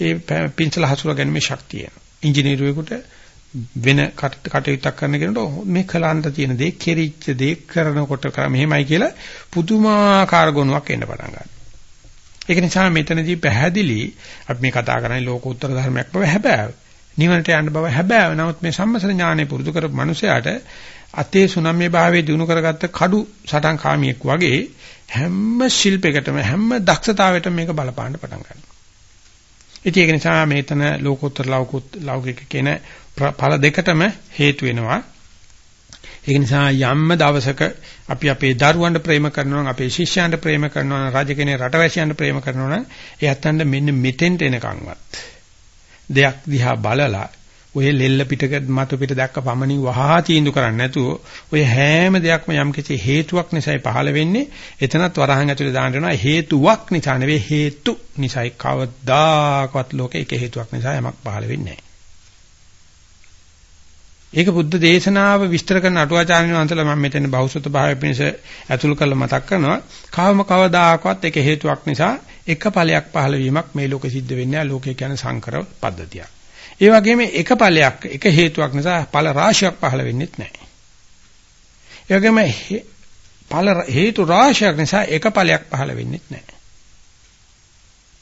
ඒ පින්සල හසුර ගැනීමේ ශක්තිය. ඉංජිනේරුවෙකුට වෙන කටයුත්තක් කරන කෙනෙකුට මේ කලන්ත තියෙන දේ කෙරිච්ච දේ කරනකොට මෙහෙමයි කියලා පුදුමාකාර ගුණයක් එන්න පටන් ගන්නවා. ඒක නිසා මෙතනදී පැහැදිලි අපි මේ කතා කරන්නේ ලෝකෝත්තර ධර්මයක් බව හැබෑව. නිවනට යන්න බව හැබෑව. නමුත් මේ සම්මසන ඥානෙ පුරුදු කරපු මනුස්සයාට අතේ සුනම්‍ය භාවයේ දිනු කරගත්ත කඩු සටන් කාමියෙක් වගේ හැම ශිල්පයකටම හැම දක්ෂතාවයකටම මේක බලපාන්න පටන් ගන්නවා. ඉතින් ඒක නිසා මේතන ලෝකෝත්තර ලෞකික කියන ඵල දෙකටම හේතු වෙනවා. ඒක නිසා යම්ම දවසක අපි අපේ දරුවන්ට ප්‍රේම කරනවා නම් අපේ ශිෂ්‍යයන්ට ප්‍රේම කරනවා නම් රජ කෙනේ රටවැසියන්ට ප්‍රේම කරනවා නම් ඒ අතන්ට මෙන්න මෙතෙන්ට එනකන්වත්. දෙයක් දිහා බලලා ඔය ලෙල්ල පිටක මතු පිට දැක්ක පමණින් වහා තීන්දුව කරන්නේ නැතුව ඔය හැම දෙයක්ම යම් කිසි හේතුවක් නිසායි පහළ වෙන්නේ. එතනත් වරහන් ඇතුලේ දාන්න වෙනවා හේතුවක් නිසා නෙවෙයි හේතු නිසායි. කවදාකවත් ලෝකේ එක හේතුවක් නිසා යමක් පහළ වෙන්නේ නැහැ. ඒක බුද්ධ දේශනාව විස්තර කරන අටුවාචාර්යන් වහන්සේලා මම මෙතන බෞසුත භාවය පිණිස ඇතුල් කරලා මතක් කරනවා කවම කවදාකවත් ඒක හේතුවක් නිසා එක ඵලයක් පහළ වීමක් මේ ලෝකෙ සිද්ධ වෙන්නේ නැහැ ලෝකේ කියන්නේ සංකර පද්ධතියක්. ඒ වගේම එක ඵලයක් එක හේතුවක් නිසා ඵල රාශියක් පහළ වෙන්නේ නැහැ. ඒ වගේම ඵල හේතු රාශියක් නිසා එක ඵලයක් පහළ වෙන්නේ නැහැ.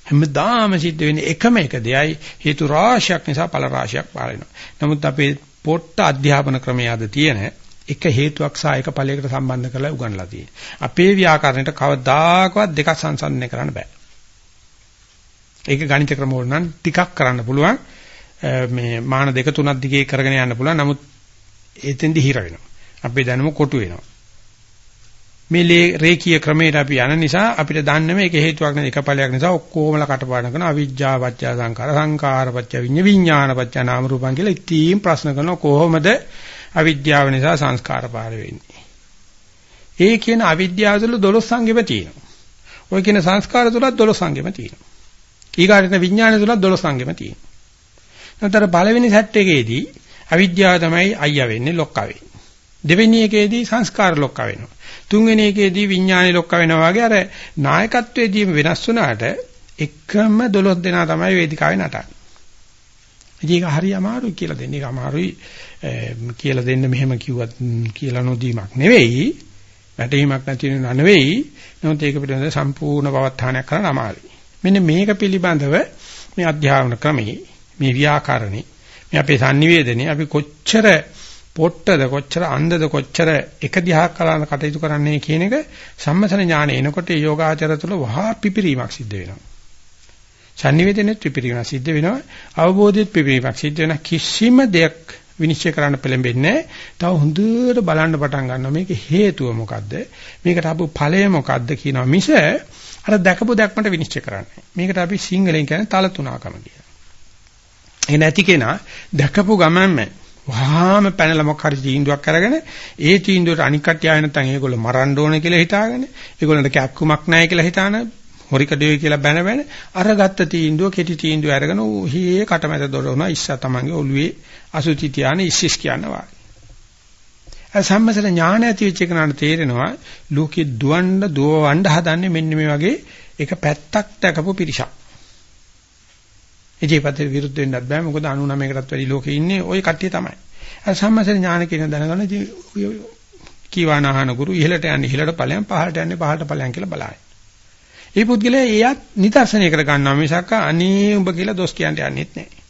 හැමදාම සිද්ධ වෙන්නේ එකම එක දෙයයි හේතු රාශියක් නිසා ඵල රාශියක් පහළ වෙනවා. නමුත් අපේ පොට්ට අධ්‍යාපන ක්‍රමයේ අද තියෙන එක හේතුවක් සහ එක ඵලයකට සම්බන්ධ කරලා උගන්ලා තියෙනවා. අපේ ව්‍යාකරණයට කවදාකවත් දෙකක් සංසන්දනය කරන්න බෑ. ඒක ගණිත ක්‍රම වල නම් ටිකක් කරන්න පුළුවන්. මේ මාන දෙක තුනක් දිගේ කරගෙන යන්න පුළුවන්. නමුත් එතෙන්දි හිර වෙනවා. අපේ දැනුම කොටු වෙනවා. මේ රේකී ක්‍රමයට අපි යන නිසා අපිට දන්නේ මේක හේතුවක් නෙවෙයි එක ඵලයක් නිසා ඔක්කොමලා කටපාඩම් කරන අවිජ්ජා පත්‍ය සංකාර සංකාර පත්‍ය විඤ්ඤ විඥාන පත්‍ය නාම රූපං කියලා ඉතින් ප්‍රශ්න කරන කොහොමද අවිද්‍යාව නිසා සංස්කාර පාර වෙන්නේ. ඒ කියන අවිද්‍යාව තුළ 12 සංගෙම තියෙනවා. ඔය කියන සංස්කාර තුලත් 12 සංගෙම තියෙනවා. ඊගාටන විඥාන තුලත් 12 සංගෙම තියෙනවා. නතර පළවෙනි සැට් එකේදී අවිද්‍යාව තමයි අයියා වෙන්නේ ලොක්කා වෙන්නේ. දෙවෙනි එකේදී සංස්කාර ලොක්කා වෙනවා. තුන්වෙනි එකේදී විඥානේ ලොක්ක වෙනවා වගේ අර නායකත්වයේදී වෙනස් වුණාට එකම 12 දෙනා තමයි වේදිකාවේ නටන්නේ. ඉතින් ඒක හරි අමාරුයි කියලා දෙන්නේ. ඒක අමාරුයි කියලා දෙන්න මෙහෙම කිව්වත් කියලා නොදීමක් නෙවෙයි. වැටහීමක් නැති වෙන නෙවෙයි. නමුත් ඒක පිළිබඳව සම්පූර්ණ පවත්හානයක් කරන්න අමාරුයි. මෙන්න මේක පිළිබඳව මේ අධ්‍යාපන ක්‍රමයේ මේ ව්‍යාකරණේ මේ අපේ sannivedanaye අපි කොච්චර පොට්ටද කොච්චර අන්ධද කොච්චර එක දිහාක් කරන කටයුතු කරන්නේ කියන එක සම්මසන ඥාන එනකොට යෝගාචර තුළ වහා පිපිරීමක් සිද්ධ වෙනවා. sannivedanet පිපිරීමක් සිද්ධ වෙනවා. අවබෝධයත් පිපිරීමක් සිද්ධ වෙනවා. කිසිම දෙයක් විනිශ්චය කරන්න පෙළඹෙන්නේ තව හොඳට බලන්න පටන් ගන්නවා මේක හේතුව මොකද්ද මේකට ආපු ඵලය මොකද්ද කියනවා මිස අර දැකපු දැක්මට විනිශ්චය කරන්නේ මේකට අපි සිංහලෙන් කියන්නේ තල තුනකම කියලා ඒ නැති කෙනා දැකපු ගමන්ම වහාම පැනලා මොකක් හරි තීන්දුවක් අරගෙන ඒ තීන්දුවට අනික් කට්ටිය ආය නැත්නම් ඒගොල්ලෝ මරන්න ඕනේ කියලා හිතාගෙන ඒගොල්ලන්ට කැක්කුමක් නැහැ කියලා හිතාන හොරිකඩේ කියලා බැන බැන අරගත්ත තීන්දුව කෙටි තීන්දුව අරගෙන ඌහේ කටමැද දොරවන ඉස්සා තමන්ගේ ඔළුවේ අසුචි තියාන ඉස්සිස් කියනවා. සම්මසල ඥාන ඇති වෙච්ච කෙනාට තේරෙනවා ලෝකෙ දුවන්න දුවවන්න හදන්නේ මෙන්න මේ වගේ එක පැත්තක් දැකපු පිරිසක්. ඒ පතේ විරුද්ධ වෙන්නත් බෑ මොකද 99කටත් වැඩි ලෝකේ ඉන්නේ ওই කට්ටිය තමයි. අර සම්මසර ඥාන කියන දැනගන්න ඉතින් කීවානහන ගුරු ඉහළට යන්නේ ඉහළට ඵලයන් පහළට යන්නේ පහළට ඵලයන් කියලා බලائیں. ඒ පුද්ගලයා එයත් නිදර්ශනයකට ගන්නවා මිසක් අනේ උඹ කියලා දොස් කියන්න යන්නේත් නැහැ.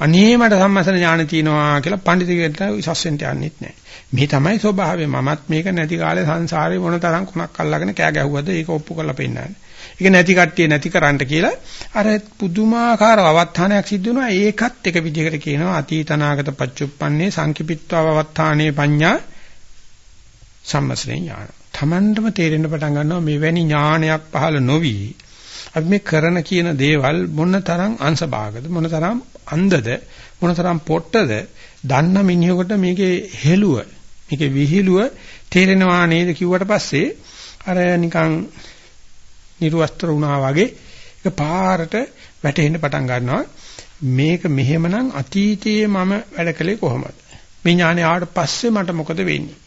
අනේ මට සම්මසන ඥාන තියෙනවා කියලා පඬිතුගෙන්ට විශ්වාසෙන්ට යන්නේත් නැහැ. මේ තමයි ස්වභාවය. මමත් මේක නැති කාලේ සංසාරේ මොන තරම් කුණක් අල්ලගෙන කෑ ගැහුවද ඒක ඔප්පු කරලා පෙන්නන්නේ. ඒක නැති කට්ටිය නැති කරන්න කියලා අර පුදුමාකාර අවස්ථානයක් සිද්ධ වෙනවා. ඒකත් එක විදිහකට කියනවා අතීතනාගත පච්චුප්පන්නේ සංකිපිත්වා අවස්ථානේ පඤ්ඤා සම්මස්නේ ඥාන. Tamandම තේරෙන්න පටන් ගන්නවා මෙවැනි ඥානයක් පහළ නොවි අපි මේ කරන කියන දේවල් මොන තරම් අංශභාගද මොන තරම් අන්ධද මොන තරම් පොට්ටද දන්න මිනිහෙකුට මේකේ හෙළුව මේකේ විහිළුව තේරෙනවා නේද කිව්වට පස්සේ අර නිකන් නිර්වස්ත්‍ර වුණා වගේ ඒක පාරට වැටෙන්න පටන් ගන්නවා. මේක මෙහෙමනම් අතීතයේ මම වැඩ කළේ කොහොමද? මේ ඥානය ආවට පස්සේ මට මොකද වෙන්නේ?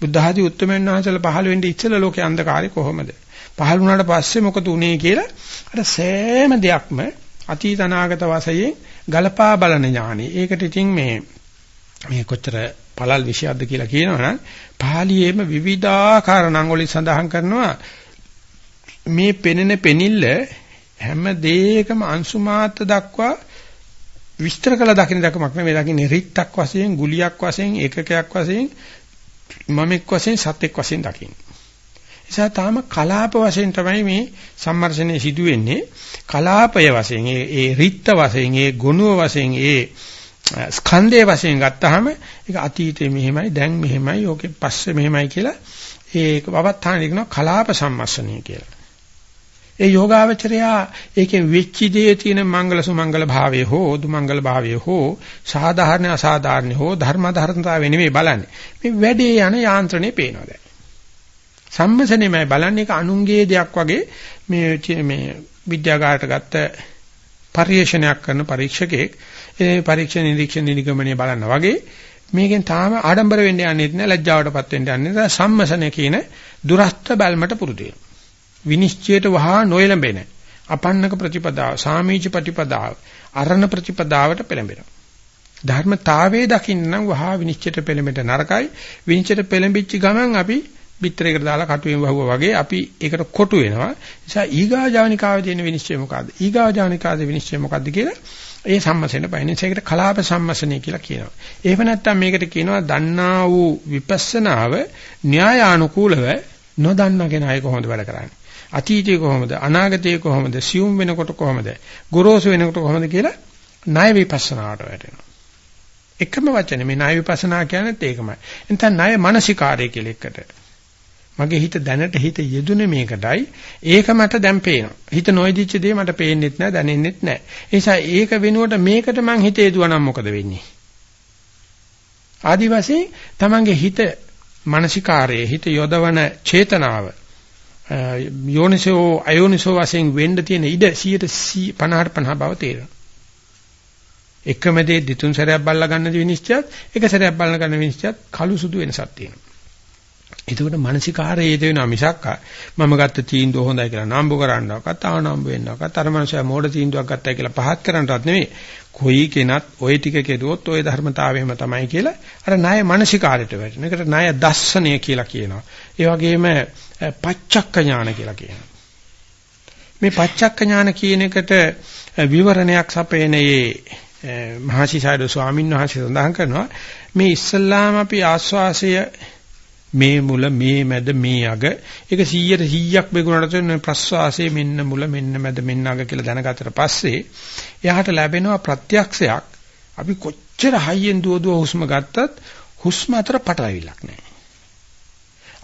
බුද්ධ ආදී උත්තරමයන් වහන්සේලා පහළ වෙන්නේ ඉස්සෙල්ලා ලෝකේ අන්ධකාරය කොහොමද? පහළ වුණාට පස්සේ මොකද උනේ කියලා අර සෑම දෙයක්ම අතීත අනාගත වශයෙන් ගලපා බලන ඥානෙ. ඒකට ඉතින් මේ මේ කොච්චර පළල් විෂයක්ද කියලා කියනවනම් පාලියේම විවිධාකාර නම් වලින් සඳහන් කරනවා. මේ පෙනෙන පෙනිල්ල හැම දෙයකම අංශු මාත්‍ර දක්වා විස්තර කළ දකින්න දකමක් නෙවෙයි දකින්නේ රිත්තක් වශයෙන් ගුලියක් වශයෙන් ඒකකයක් වශයෙන් මමෙක් වශයෙන් සත්‍යක් වශයෙන් දකින්නේ නිසා තාම කලාප වශයෙන් තමයි මේ සම්මර්ෂණය සිදු වෙන්නේ. කලාපය වශයෙන් ඒ ඒ රිත්ත වශයෙන් ඒ ගුණුව වශයෙන් ඒ ස්කන්ධයේ වශයෙන් ගත්තාම ඒක අතීතේ මෙහෙමයි දැන් මෙහෙමයි ඕකේ පස්සේ මෙහෙමයි කියලා ඒක වවත්තාන කියනවා කලාප සම්මර්ෂණය කියලා. ඒ යෝගාවචරයා ඒකෙන් වෙච්ච දේ තියෙන මංගල සුමංගල භාවය හෝ දුමංගල භාවය හෝ සාධාරණ අසාධාරණ හෝ ධර්ම ධර්මතාවය නෙමෙයි බලන්නේ. මේ වැඩේ යන යාන්ත්‍රණය පේනවා දැන්. සම්මසනෙමයි බලන්නේ ඒක අනුන්ගේ දෙයක් වගේ මේ මේ විද්‍යාගාරයට ගත්ත පරිශ්‍රණයක් කරන පරීක්ෂකෙක් ඒ පරීක්ෂණ නිරීක්ෂණ නිගමනය බලන්න වගේ මේකෙන් තාම ආඩම්බර වෙන්න යන්නේත් නෑ ලැජ්ජාවටපත් වෙන්න යන්නේ නෑ සම්මසන කියන දුරස්ත බැල්මට පුරුදු විනිශ්චයට වහා නොයලඹෙන අපන්නක ප්‍රතිපදාව සාමීච ප්‍රතිපදාව අරණ ප්‍රතිපදාවට පෙළඹෙනවා ධර්මතාවයේ දකින්න නම් වහා විනිශ්චයට පෙළඹෙන්න නරකයි විනිශ්චයට පෙළඹිච්ච ගමන් අපි පිටරයකට දාලා කටුවෙන් වහුවා වගේ අපි ඒකට කොටු වෙනවා. නිසා ඊගා ජවනිකාවේ තියෙන විනිශ්චය මොකද්ද? ඊගා ජවනිකාවේ විනිශ්චය මොකද්ද කියලා ඒ සම්මසෙන බයිනේ ඒකට කලාප සම්මසනය කියලා කියනවා. එහෙම නැත්නම් මේකට කියනවා දන්නා වූ විපස්සනාව න්‍යායානුකූලව නොදන්නගෙන අය කොහොමද වැඩ කරන්නේ? අතීතයේ කොහොමද? අනාගතයේ කොහොමද? සියුම් වෙනකොට කොහොමද? ගොරෝසු වෙනකොට කොහොමද කියලා ණය විපස්සනාවට වැටෙනවා. එකම වචනේ මේ ණය විපස්සනා කියන්නේත් ඒකමයි. එතන ණය මානසිකාරය කියලා එකට. මගේ හිත දැනට හිත යෙදුනේ මේකටයි. ඒක මට දැන් පේනවා. හිත නොයදිච්ච දේ මට පේන්නෙත් නැහැ, දැනෙන්නෙත් නැහැ. ඒ නිසා ඒක වෙනුවට මේකට මං හිත යෙදුවා මොකද වෙන්නේ? ආදිවාසී තමන්ගේ හිත මානසිකාරයේ හිත යොදවන චේතනාව යෝනිසෝ අයෝනිසෝ වශයෙන් වෙන්න තියෙන ඉඩ 150 50 බව තේරෙනවා. එකම දේ දෙතුන් සැරයක් බල්ලා ගන්න විනිශ්චයත් එක සැරයක් බලන ගන්න විනිශ්චයත් කළු සුදු වෙනසක් තියෙනවා. එතකොට මානසිකාරයේ දෙවෙනා මිසක් මම ගත්ත තීන්දුව හොඳයි කියලා නම්බු කරන්නවක්වත් ආනම්බු වෙන්නවක්වත් අර මනුස්සයා මෝඩ තීන්දුවක් ගත්තයි කියලා පහත් කරන්නවත් නෙමෙයි. කොයි කෙනත් ওই ටික කෙරුවොත් ওই ධර්මතාවයම තමයි කියලා අර ණය මානසිකාරයට වැටෙන. ඒකට ණය දස්සනය කියලා කියනවා. ඒ වගේම පච්චක්ක ඥාන කියලා කියනවා. මේ පච්චක්ක ඥාන කියන එකට විවරණයක් සපේනේ මහසිසාරද ස්වාමීන් වහන්සේ සඳහන් කරනවා මේ ඉස්සල්ලාම අපි ආස්වාසය මේ මුල මේ මැද මේ අග ඒක 100ට 100ක් බෙගුණාට තියෙන ප්‍රස්වාසයේ මෙන්න මුල මෙන්න මැද මෙන්න අග කියලා දැනගත්තට පස්සේ එයාට ලැබෙනවා ප්‍රත්‍යක්ෂයක් අපි කොච්චර හයියෙන් දුව දුව හුස්ම ගත්තත් හුස්ම අතර පටලවිලක් නැහැ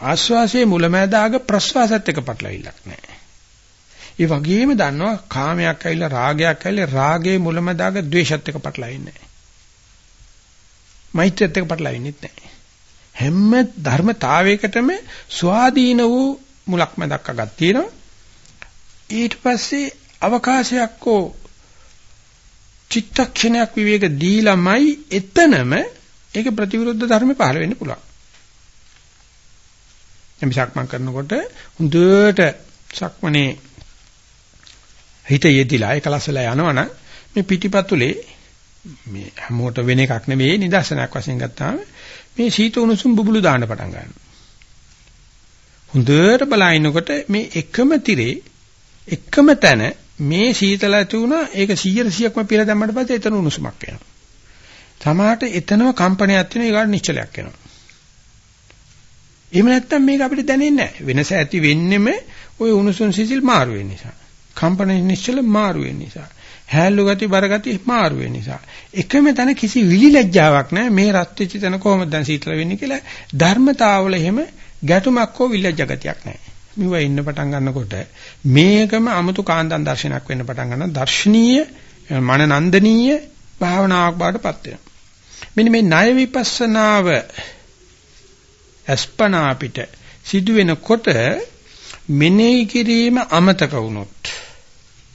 ආශ්වාසයේ මුල මැද අග ප්‍රස්වාසත් එක්ක පටලවිලක් නැහැ ඒ වගේම දන්නවා කාමයක් ඇවිල්ලා රාගයක් ඇවිල්ලා රාගයේ මුලමදාග ද්වේෂත් එක්ක පටලවෙන්නේ නැහැ. මෛත්‍රියත් එක්ක පටලවෙන්නේ නැහැ. හැම ධර්මතාවයකටම ස්වාධීන වූ මුලක් මැදක් අගක් තියෙනවා. ඊට පස්සේ අවකාශයක් හෝ චිත්තක්ෂණයක් විවේක දීලාමයි එතනම ඒක ප්‍රතිවිරුද්ධ ධර්ම පහළ වෙන්න පුළුවන්. එම් සක්මන් කරනකොට හොඳට සක්මනේ හිත යෙදිලා ඒකලස්සලා යනවනම් මේ පිටිපතුලේ මේ හැමෝට වෙන එකක් නෙවෙයි නිදර්ශනයක් වශයෙන් ගත්තාම මේ සීත උණුසුම් බුබුලු දාන්න පටන් ගන්නවා. හොඳට බලනකොට මේ එකම tire එකම තැන මේ සීතල ඇති වුණා ඒක 100 100ක්ම පිර දැම්මට පස්සේ එතන උණුසුමක් එනවා. සමහරට එතනම කම්පනයක් තියෙනවා ඒකට නිශ්චලයක් එනවා. එහෙම නැත්නම් මේක අපිට දැනෙන්නේ නැහැ. වෙනස ඇති වෙන්නෙම ওই උණුසුම් සිසිල් මාරු වෙන නිසා. කම්පන නිශ්චල මාරු වෙන නිසා. හැල්ලු ගති බර ගති මාරු වෙන නිසා. එකම තැන කිසි විලිලැජ්ජාවක් නැහැ. මේ රත් වෙච්ච තැන කොහොමද දැන් සීතල වෙන්නේ කියලා ධර්මතාවල එහෙම ගැටුමක් හෝ විලිලැජ්ජ ගතියක් නැහැ. මෙව ඉන්න පටන් ගන්නකොට මේකම 아무තු කාන්දන් දර්ශනයක් වෙන්න පටන් ගන්නවා. දර්ශනීය මනනන්දනීය භාවනාවක් බාටපත් වෙනවා. මෙන්න මේ ණය විපස්සනාව අස්පනා අපිට සිදු වෙනකොට මෙනෙහි කිරීම අමතක වුණොත්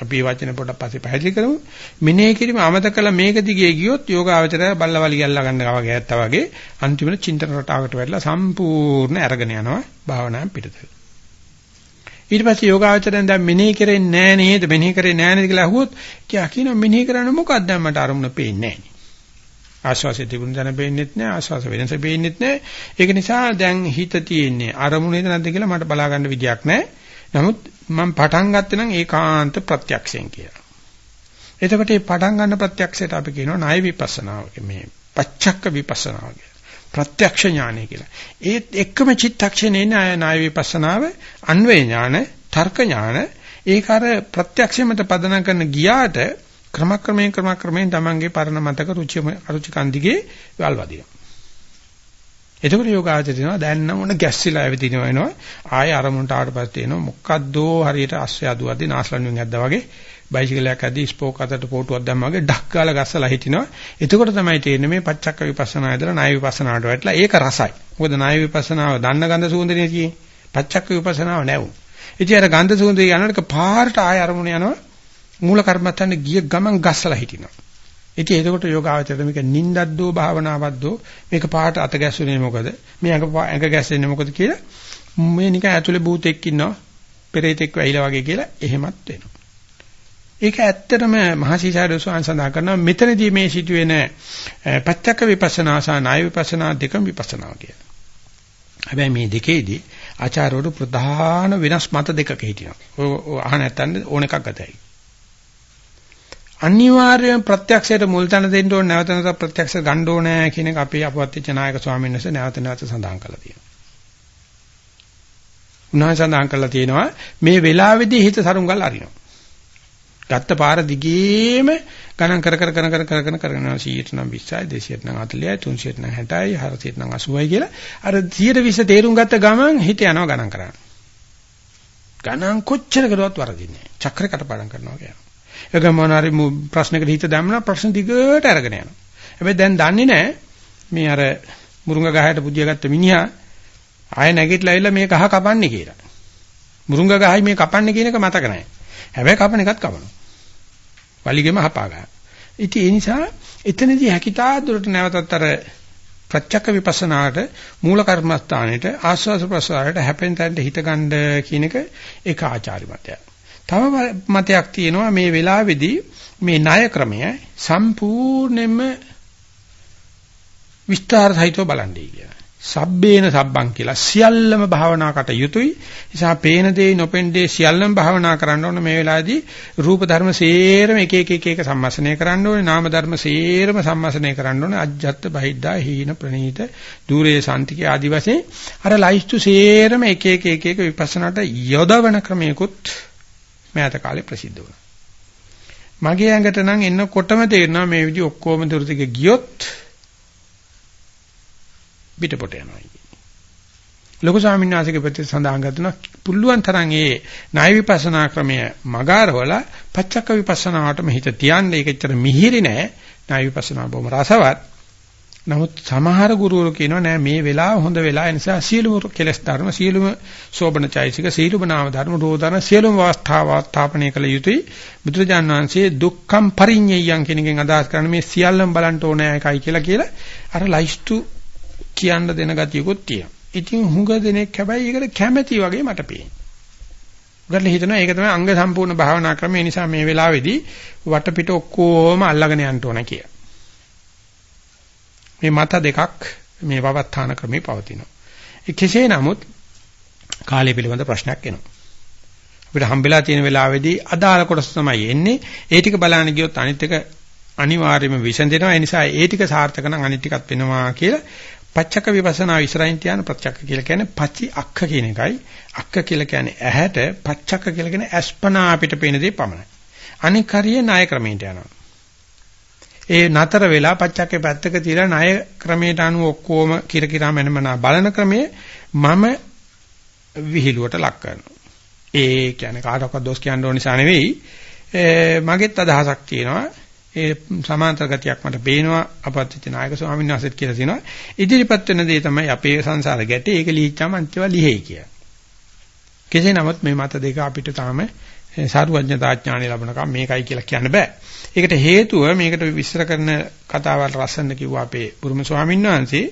අපි මේ වචන පොඩක් පස්සේ පැහැදිලි කරමු. මෙනෙහි කිරීම අමතක කළා මේක දිගේ ගියොත් යෝගාවචරය බල්ලවලි ගැල්ලා ගන්න වගේ ඇත්තා වගේ අන්තිමට චින්තන රටාවකට වැටලා සම්පූර්ණ අරගෙන යනවා භාවනාවෙන් පිටත. ඊට පස්සේ යෝගාවචරයෙන් දැන් මෙනෙහි කරන්නේ නැහැ නේද? මෙනෙහි කරේ නැහැ නේද කියලා අහුවොත් කියා කියනවා මෙනෙහි කරන්නේ මොකක්ද? දැන් මට අරමුණ පේන්නේ නැහැ ආශ්වාසය තිබුණ දැන පේන්නෙත් නැහැ ආශ්වාස වෙනස පේන්නෙත් නැහැ ඒක නිසා දැන් හිත තියෙන්නේ අරමුණේද නැද්ද කියලා මට බලා ගන්න විදියක් නැහැ නමුත් මම පටන් ගත්තේ නම් ඒකාන්ත ප්‍රත්‍යක්ෂයෙන් කියලා. එතකොට මේ පටන් ගන්න ප්‍රත්‍යක්ෂයට අපි කියනවා ණය විපස්සනාව මේ පච්චක්ක විපස්සනාව කියලා. ප්‍රත්‍යක්ෂ ඥානය කියලා. ඒත් එක්කම චිත්තක්ෂණේ ණය විපස්සනාව අන්වේ ඥාන තර්ක ඥාන ඒක අර ප්‍රත්‍යක්ෂමත පදනම් කරන ගියාට ක්‍රමක්‍රමයෙන් ක්‍රමක්‍රමයෙන් තමන්ගේ පරණ මතක රුචි අරුචිකන්දිගේ වල් වදිනවා. එතකොට යෝගාචර දෙනවා දැන් නම් ඔන්න ගැස්සිලා ඇවිදිනවා එනවා. ආයෙ අරමුණට ආවට පස්සේ එනවා. මොකද්දෝ හරියට අස්සේ අදුවද්දි නාස්ලන්ුවෙන් ඇද්දා වගේ බයිසිකලයක් ඇද්දි ස්පෝක් අතට පොටුවක් දැම්මා වගේ ඩක් ගාලා ගස්සලා හිටිනවා. එතකොට තමයි තේරෙන්නේ මේ පච්චක්ක විපස්සනා ඇදලා ණය විපස්සනාට වැටලා ඒක රසයි. මොකද ණය විපස්සනාව දන්න ගඳ සුවඳනේ තියෙන්නේ. පච්චක්ක විපස්සනාව නැවු. ඉතින් අර ගඳ සුවඳේ යනකොට පාරට ආයෙ අරමුණ යනවා. මූල කර්මත්තන්න ගිය ගමන් ගස්සලා හිටිනවා. ඉතින් එතකොට යෝගාවචරයට මේක නින්දද්දෝ භාවනාවද්දෝ මේක පාට අත ගැස්සුනේ මොකද? මේ ඇඟ ඇඟ ගැස්සෙන්නේ මොකද කියලා මේ නිකන් ඇතුලේ භූතෙක් ඉන්නවා. පෙරේතෙක් වැහිලා වගේ කියලා එහෙමත් වෙනවා. ඒක ඇත්තටම මහසීසාරද සෝයන් සඳහන් කරනවා මෙතනදී මේ සිදුවෙන පච්චක්ක විපස්සනා සහ ණය විපස්සනා දෙකම විපස්සනා කියලා. හැබැයි මේ දෙකේදී ආචාර්යවරු ප්‍රධාන වෙනස් මත දෙකක හිටිනවා. ඔය අහ නැත්තන් ඕන එකක් ගතයි. අනිවාර්යයෙන් ප්‍රත්‍යක්ෂයට මුල් තැන දෙන්න ඕනේ නැවත නැවත ප්‍රත්‍යක්ෂ ගන්න ඕනේ කියන එක අපේ අපවත්ච්ච නායක ස්වාමීන් වහන්සේ නැවත නැවත සඳහන් කළා තියෙනවා. උන්වහන්සේ සඳහන් කළා තියෙනවා මේ වෙලාවේදී හිත සරුංගල් අරිනවා. ගත්ත පාර දිගේම ගණන් කර කර කර කර කර කර කරගෙන 100ට නම් 20යි 200ට නම් 40යි 300ට නම් 60යි 400ට නම් 80යි කියලා අර 120 තේරුම් ගත්ත ගමන් හිත යනවා ගණන් කරන්න. ගණන් කොච්චර කරුවත් වරදින්නේ නැහැ. චක්‍රේ කටපාඩම් කරනවා කියනවා. ඒක මොනාරි ප්‍රශ්නයකට හිත දැම්මම ප්‍රශ්න දිගට අරගෙන යනවා. හැබැයි දැන් දන්නේ නැහැ මේ අර මුරුංග ගහයට පුදියාගත්ත මිනිහා ආය නැගිටලා ඇවිල්ලා මේ ගහ කපන්නේ කියලා. මුරුංග ගහයි මේ කපන්නේ කියන එක මතක නැහැ. හැබැයි කපන එකත් කපනවා. වලිගෙම හපා ගන්න. ඉතින් ඒ නිසා එතනදී හැකිතා දුරට නැවතත් අර ප්‍රත්‍යක්ෂ විපස්සනාට මූල කර්මස්ථානෙට ආස්වාස ප්‍රසාරයට හැපෙන තැනට හිත ගන්න කියන එක ඒක ආචාර්ය මතයක්. තව මතයක් තියෙනවා මේ වෙලාවේදී මේ ණය ක්‍රමය සම්පූර්ණයෙන්ම විස්තර සහිතව බලන්නේ කියලා. සබ්බේන සබ්බං කියලා සියල්ලම භාවනාකට යුතුයි. නිසා පේන දේ නොපෙන දේ සියල්ලම භාවනා කරන්න ඕන මේ වෙලාවේදී රූප ධර්ම සේරම එක එක එක එක සම්මස්නය කරන්න ඕනේ. නාම ධර්ම සේරම සම්මස්නය කරන්න ඕනේ. අජ්ජත් බහිද්දා හීන ප්‍රනීත দূරේ සාන්තිකේ ආදි වශයෙන් අර ලයිස්තු සේරම එක එක එක එක විපස්සනාට යොදවන ක්‍රමයකොත් මෑත කාලේ ප්‍රසිද්ධ වුණා. මගේ ඇඟට නම් එන්නකොටම තේරෙනවා මේ විදි ඔක්කොම දුරතික ගියොත් පිටපොට යනවා ලොකු ස්වාමීන් වහන්සේගේ ප්‍රති සඳහන් කරනවා පුළුවන් තරම් ඒ ණය විපස්සනා ක්‍රමය මගාරවල පච්චක්ක විපස්සනාවටම හිත තියන්න. ඒක ඇත්තට මිහිරි නෑ. ණය විපස්සනා බොහොම රසවත්. නමුත් සමහර ගුරුවරු කියනවා නෑ මේ වෙලාව හොඳ වෙලා ඒ නිසා සියලුම කෙලස් ධර්ම සියලුම සෝබන චෛසික සියලුම නාම ධර්ම රෝධන සියලුම අවස්ථාව ස්ථාපනය කළ යුතුයි බුදුරජාන් වහන්සේ දුක්ඛම් පරිඤ්ඤයයන් කියන එකෙන් අදහස් කරන්නේ මේ සියල්ලම බලන්න ඕනේ එකයි කියලා කියලා අර ලයිස්තු කියන්න දෙන ගතියකුත් තියෙනවා. ඉතින් හුඟ දෙනෙක් හැබැයි ඒකට කැමැති වගේ මට පේනවා. උගල හිතනවා ඒක තමයි අංග සම්පූර්ණ භාවනා ක්‍රමය නිසා මේ වෙලාවේදී වටපිට ඔක්කොම අල්ලගෙන යන්න ඕන කියලා. මේ මත දෙකක් මේ වවත්තාන ක්‍රමේ පවතිනවා. ඒ කෙසේ නමුත් කාලය පිළිබඳ ප්‍රශ්නයක් එනවා. අපිට හම්බෙලා තියෙන වෙලාවේදී අදාළ කොටස තමයි එන්නේ. ඒ ටික බලන්න ගියොත් අනිත් එක අනිවාර්යයෙන්ම විසඳෙනවා. ඒ නිසා ඒ ටික සාර්ථක නම් අනිත් ටිකත් වෙනවා කියලා පච්චක විපස්සනා ඉස්සරහින් තියන පච්චක කියලා කියන්නේ පච්චි අක්ඛ කියන එකයි. අක්ඛ කියලා කියන්නේ ඇහැට පච්චක කියලා කියන්නේ අස්පනා අපිට පේන දේ පමණයි. අනික් හරිය ණය ක්‍රමයට යනවා. ඒ නතර වෙලා පච්චක්කේ පැත්තක තියලා ණය ක්‍රමයට අනුව ඔක්කොම කිර කිරා මනමනා බලන ක්‍රමයේ මම විහිළුවට ලක් කරනවා. ඒ කියන්නේ කාටවත් දොස් කියන්න ඕන නිසා නෙවෙයි. මගෙත් අදහසක් තියෙනවා. ඒ සමාන්තර ගතියක් මට පේනවා අපත්‍ත්‍ය නායක ස්වාමීන් වහන්සේත් කියලා තියෙනවා. ඉදිරිපත් වෙන දේ තමයි අපේ සංසාර ගැටේ. ඒක ලිහිච්චාම අන්තිම ලිහෙයි කිය. කෙසේ නමුත් මේ මත දෙක අපිට තාම සාරුවඥතා ඥාණය ලැබනකම් මේකයි කියලා කියන්න බෑ. ඒකට හේතුව මේකට විස්තර කරන කතාවල් රසන්න කිව්වා අපේ බුරුම ස්වාමීන් වහන්සේ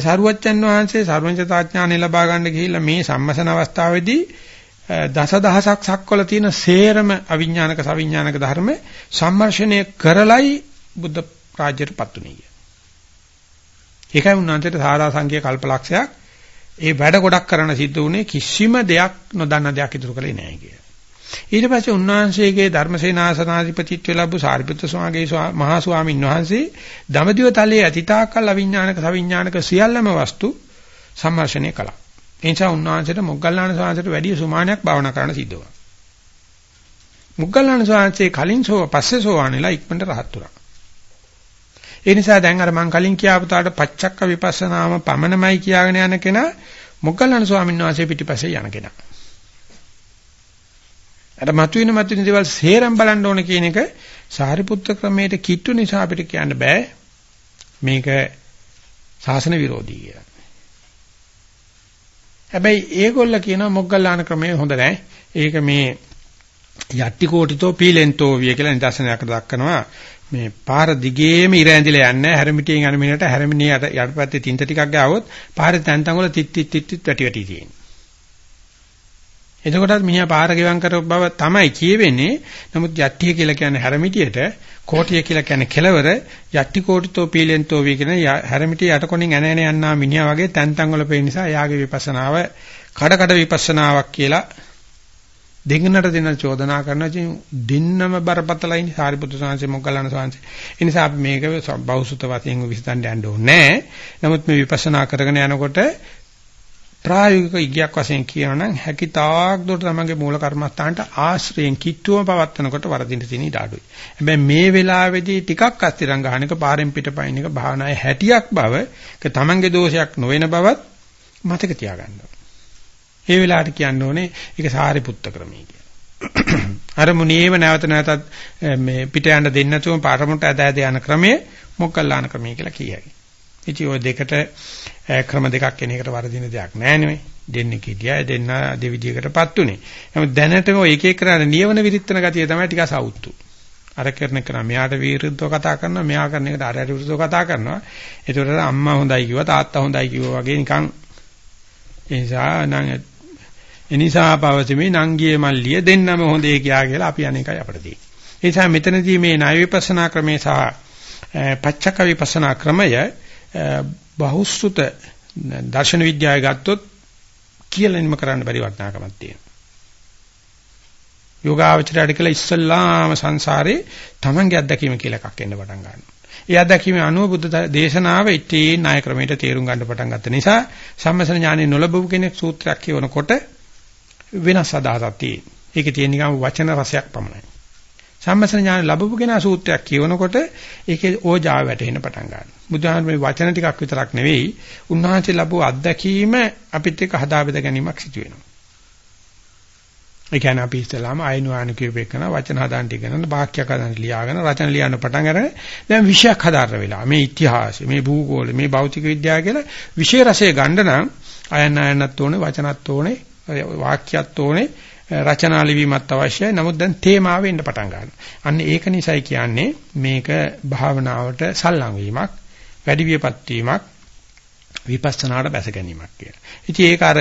සාරුවච්චන් වහන්සේ සාරුවඥතා ඥාණය ලබා ගන්න ගිහිල්ලා මේ සම්මසන අවස්ථාවේදී දසදහසක් සක්වල තියෙන සේරම අවිඥානික සවිඥානික ධර්ම සම්මර්ෂණය කරලයි බුද්ධ රාජ්‍යයටපත් උනේ. ඒකයි උන්වහන්සේට සාරා සංඛ්‍ය කල්පලක්ෂයක් ඒ වැඩ ගොඩක් කරන්න සිද්ධ වුණේ කිසිම දෙයක් නොදන්න දෙයක් ඉතුරු කළේ නැහැ කියලා. ඊට පස්සේ උන්වහන්සේගේ ධර්මසේනාසනාධිපතිත්වය ලැබු සාරිපුත්‍ර ස්වාමීගේ මහා ස්වාමීන් වහන්සේ දමදිව තලයේ අතීතාකල් අවිඥානික සවිඥානික සියල්ලම වස්තු සම්මර්ෂණය කළා. ඒ නිසා උන්වහන්සේට මොග්ගල්ලාන ස්වාමීන්ට වැඩි සුමානයක් භාවනා කරන්න සිද්ධ වුණා. මොග්ගල්ලාන ස්වාමීන් කලින් සෝ පස්සේ සෝවානෙලා ඉක්මනට රහත් වුණා. ඒ නිසා දැන් අර මං කලින් කියාපු තාට පච්චක්ක විපස්සනාම පමනමයි කියාගෙන යන කෙනා මොග්ගල්ලාන ස්වාමීන් වහන්සේ පිටිපස්සේ යන කෙනා. අර මතුවෙන මතුවෙන දේවල් සේරම් බලන්න ඕන කියන එක සාරිපුත්‍ර ක්‍රමයට කිට්ටු නිසා අපිට කියන්න බෑ මේක ශාසන විරෝධී කියලා. හැබැයි ඒගොල්ල කියනවා මොග්ගල්ලාන ක්‍රමය හොඳ නැහැ. ඒක මේ යට්ටි කෝටිතෝ පීලෙන්තෝ විය කියලා නිදර්ශනයක් දක්වනවා. මේ පාර දිගේම ඉර ඇඳිලා යන්නේ හැරමිටියෙන් යන මිනිහට හැරමිටිය යට යටපැත්තේ තින්ත ටිකක් ගාවොත් පාරේ තැන් තැන් වල තිත් තිත් තිත් වැටි වැටි තියෙනවා. එතකොටත් මිනිහා පාර ගෙවම් කරපු බව තමයි කියවෙන්නේ. නමුත් යට්ටිය කියලා කියන්නේ හැරමිටියට, කෝටිය කියලා කියන්නේ කෙලවර, යට්ටි කෝටිතෝ පීලෙන්තෝ වී කියන හැරමිටිය යටකොණින් ඇන ඇන යන්නා මිනිහා වගේ තැන් තැන් වල පේන නිසා යාගේ විපස්සනාව කඩ කඩ විපස්සනාවක් කියලා දෙන්නට දෙන චෝදනා කරනවා ඉතින් දෙන්නම බරපතලයි සාරිපුත්‍ර සාංශේ මොග්ගලණ සාංශේ. ඒ නිසා අපි මේක බෞසුත වශයෙන් විසඳන්න යන්න ඕනේ නැහැ. නමුත් මේ විපස්සනා කරගෙන යනකොට ප්‍රායෝගික ඉගයක් වශයෙන් කියනනම් හැකි තාක් දුරට තමන්ගේ මූල කර්මස්ථානට ආශ්‍රයෙන් කිට්ටුවම පවත්නකොට වරදින්න තියෙන ඉඩ අඩුයි. හැබැයි මේ වෙලාවේදී ටිකක් අස්තිරං ගහන එක පාරෙන් පිටපයින් එක භාවනාවේ හැටියක් බව ඒක තමන්ගේ දෝෂයක් නොවන බවත් මතක තියාගන්න ඒ වෙලාවට කියන්න ඕනේ ඒක සාරිපුත්ත ක්‍රමය කියලා. අර මුනේම නැවත නැවතත් මේ පිට යන්න දෙන්නේ නැතුව පාරමුට ඇද ඇද යන ක්‍රමය මොක්කල්ලාන ක්‍රමය කියලා කියයි. ඉතින් ওই දෙකට ක්‍රම දෙකක් එන එකට වරදින දෙයක් නෑ නෙමෙයි. දෙන්නේ කිටියා දෙන්න දෙවිදියකටපත් උනේ. නමුත් දැනටම ඔය එක එක කරන නියවන විරිත්තන ගතිය තමයි ටික සවුත්තු. අර කරන එක මෙයාට විරුද්ධව කතා කරනවා මෙයා කරන එකට අරයට විරුද්ධව කතා කරනවා. ඒතකොට අම්මා හොඳයි කිව්වා තාත්තා හොඳයි කිව්වා වගේ නිකන් ඒ නිසා නම් එනිසා පවතිමේ නංගියේ මල්ලිය දෙන්නම හොඳේ කියා කියලා අපි අනේකයි අපිට තියෙන්නේ. ඒ නිසා මෙතනදී මේ ණය විපස්සනා ක්‍රමේ සහ පච්චක විපස්සනා ක්‍රමය බහුශ්‍රුත දර්ශන විද්‍යාව ගත්තොත් කියලානිම කරන්න බැරි වටිනාකමක් තියෙනවා. යෝගාවචරයට කියලා ඉස්සල්ලාම සංසාරේ තමන්ගේ අත්දැකීම කියලා එකක් එන්න පටන් ගන්නවා. ඒ අත්දැකීම අනුව බුද්ධ දේශනාව ඉතී ණය ක්‍රමයට තේරුම් ගන්න පටන් ගත්ත නිසා සම්මසන ඥානෙ නොලබපු කෙනෙක් සූත්‍රයක් කියවනකොට වෙනස් අදහසක් තියෙනවා. ඒකේ තියෙන නිකම් වචන රසයක් පමණයි. සම්මස්න ඥාන ලැබපු කෙනා සූත්‍රයක් කියවනකොට ඒකේ ඕජාව වැටෙන්න පටන් ගන්නවා. බුදුහාම මේ වචන ටිකක් විතරක් නෙවෙයි උන්වහන්සේ ලැබුව අත්දැකීම අපිත් එක්ක හදාබෙද ගැනීමක් සිදු වෙනවා. ඒ කියන්නේ අපි ඉස්සලාම ආයනුආන කියපේකන වචන හදාන්න ඉගෙන වාක්‍යයක් හදාන්න ලියාගෙන රචන ලියන්න පටන් අරගෙන දැන් විෂයක් හදාන්න වෙලා මේ ඉතිහාසය මේ භූගෝල මේ භෞතික විද්‍යාව කියලා විෂය රසය ගන්න නම් අයන්න අයන්නත් ඕනේ වචනත් ඕනේ වාක්‍යත් ඕනේ රචනා ලිවීමත් අවශ්‍යයි. නමුත් දැන් තේමාව එන්න පටන් ගන්නවා. අන්න ඒක නිසයි කියන්නේ මේක භාවනාවට සල්ලං වීමක්, වැඩි වියපත් වීමක්, විපස්සනාට බැස ගැනීමක් කියලා. ඉතින් ඒක අර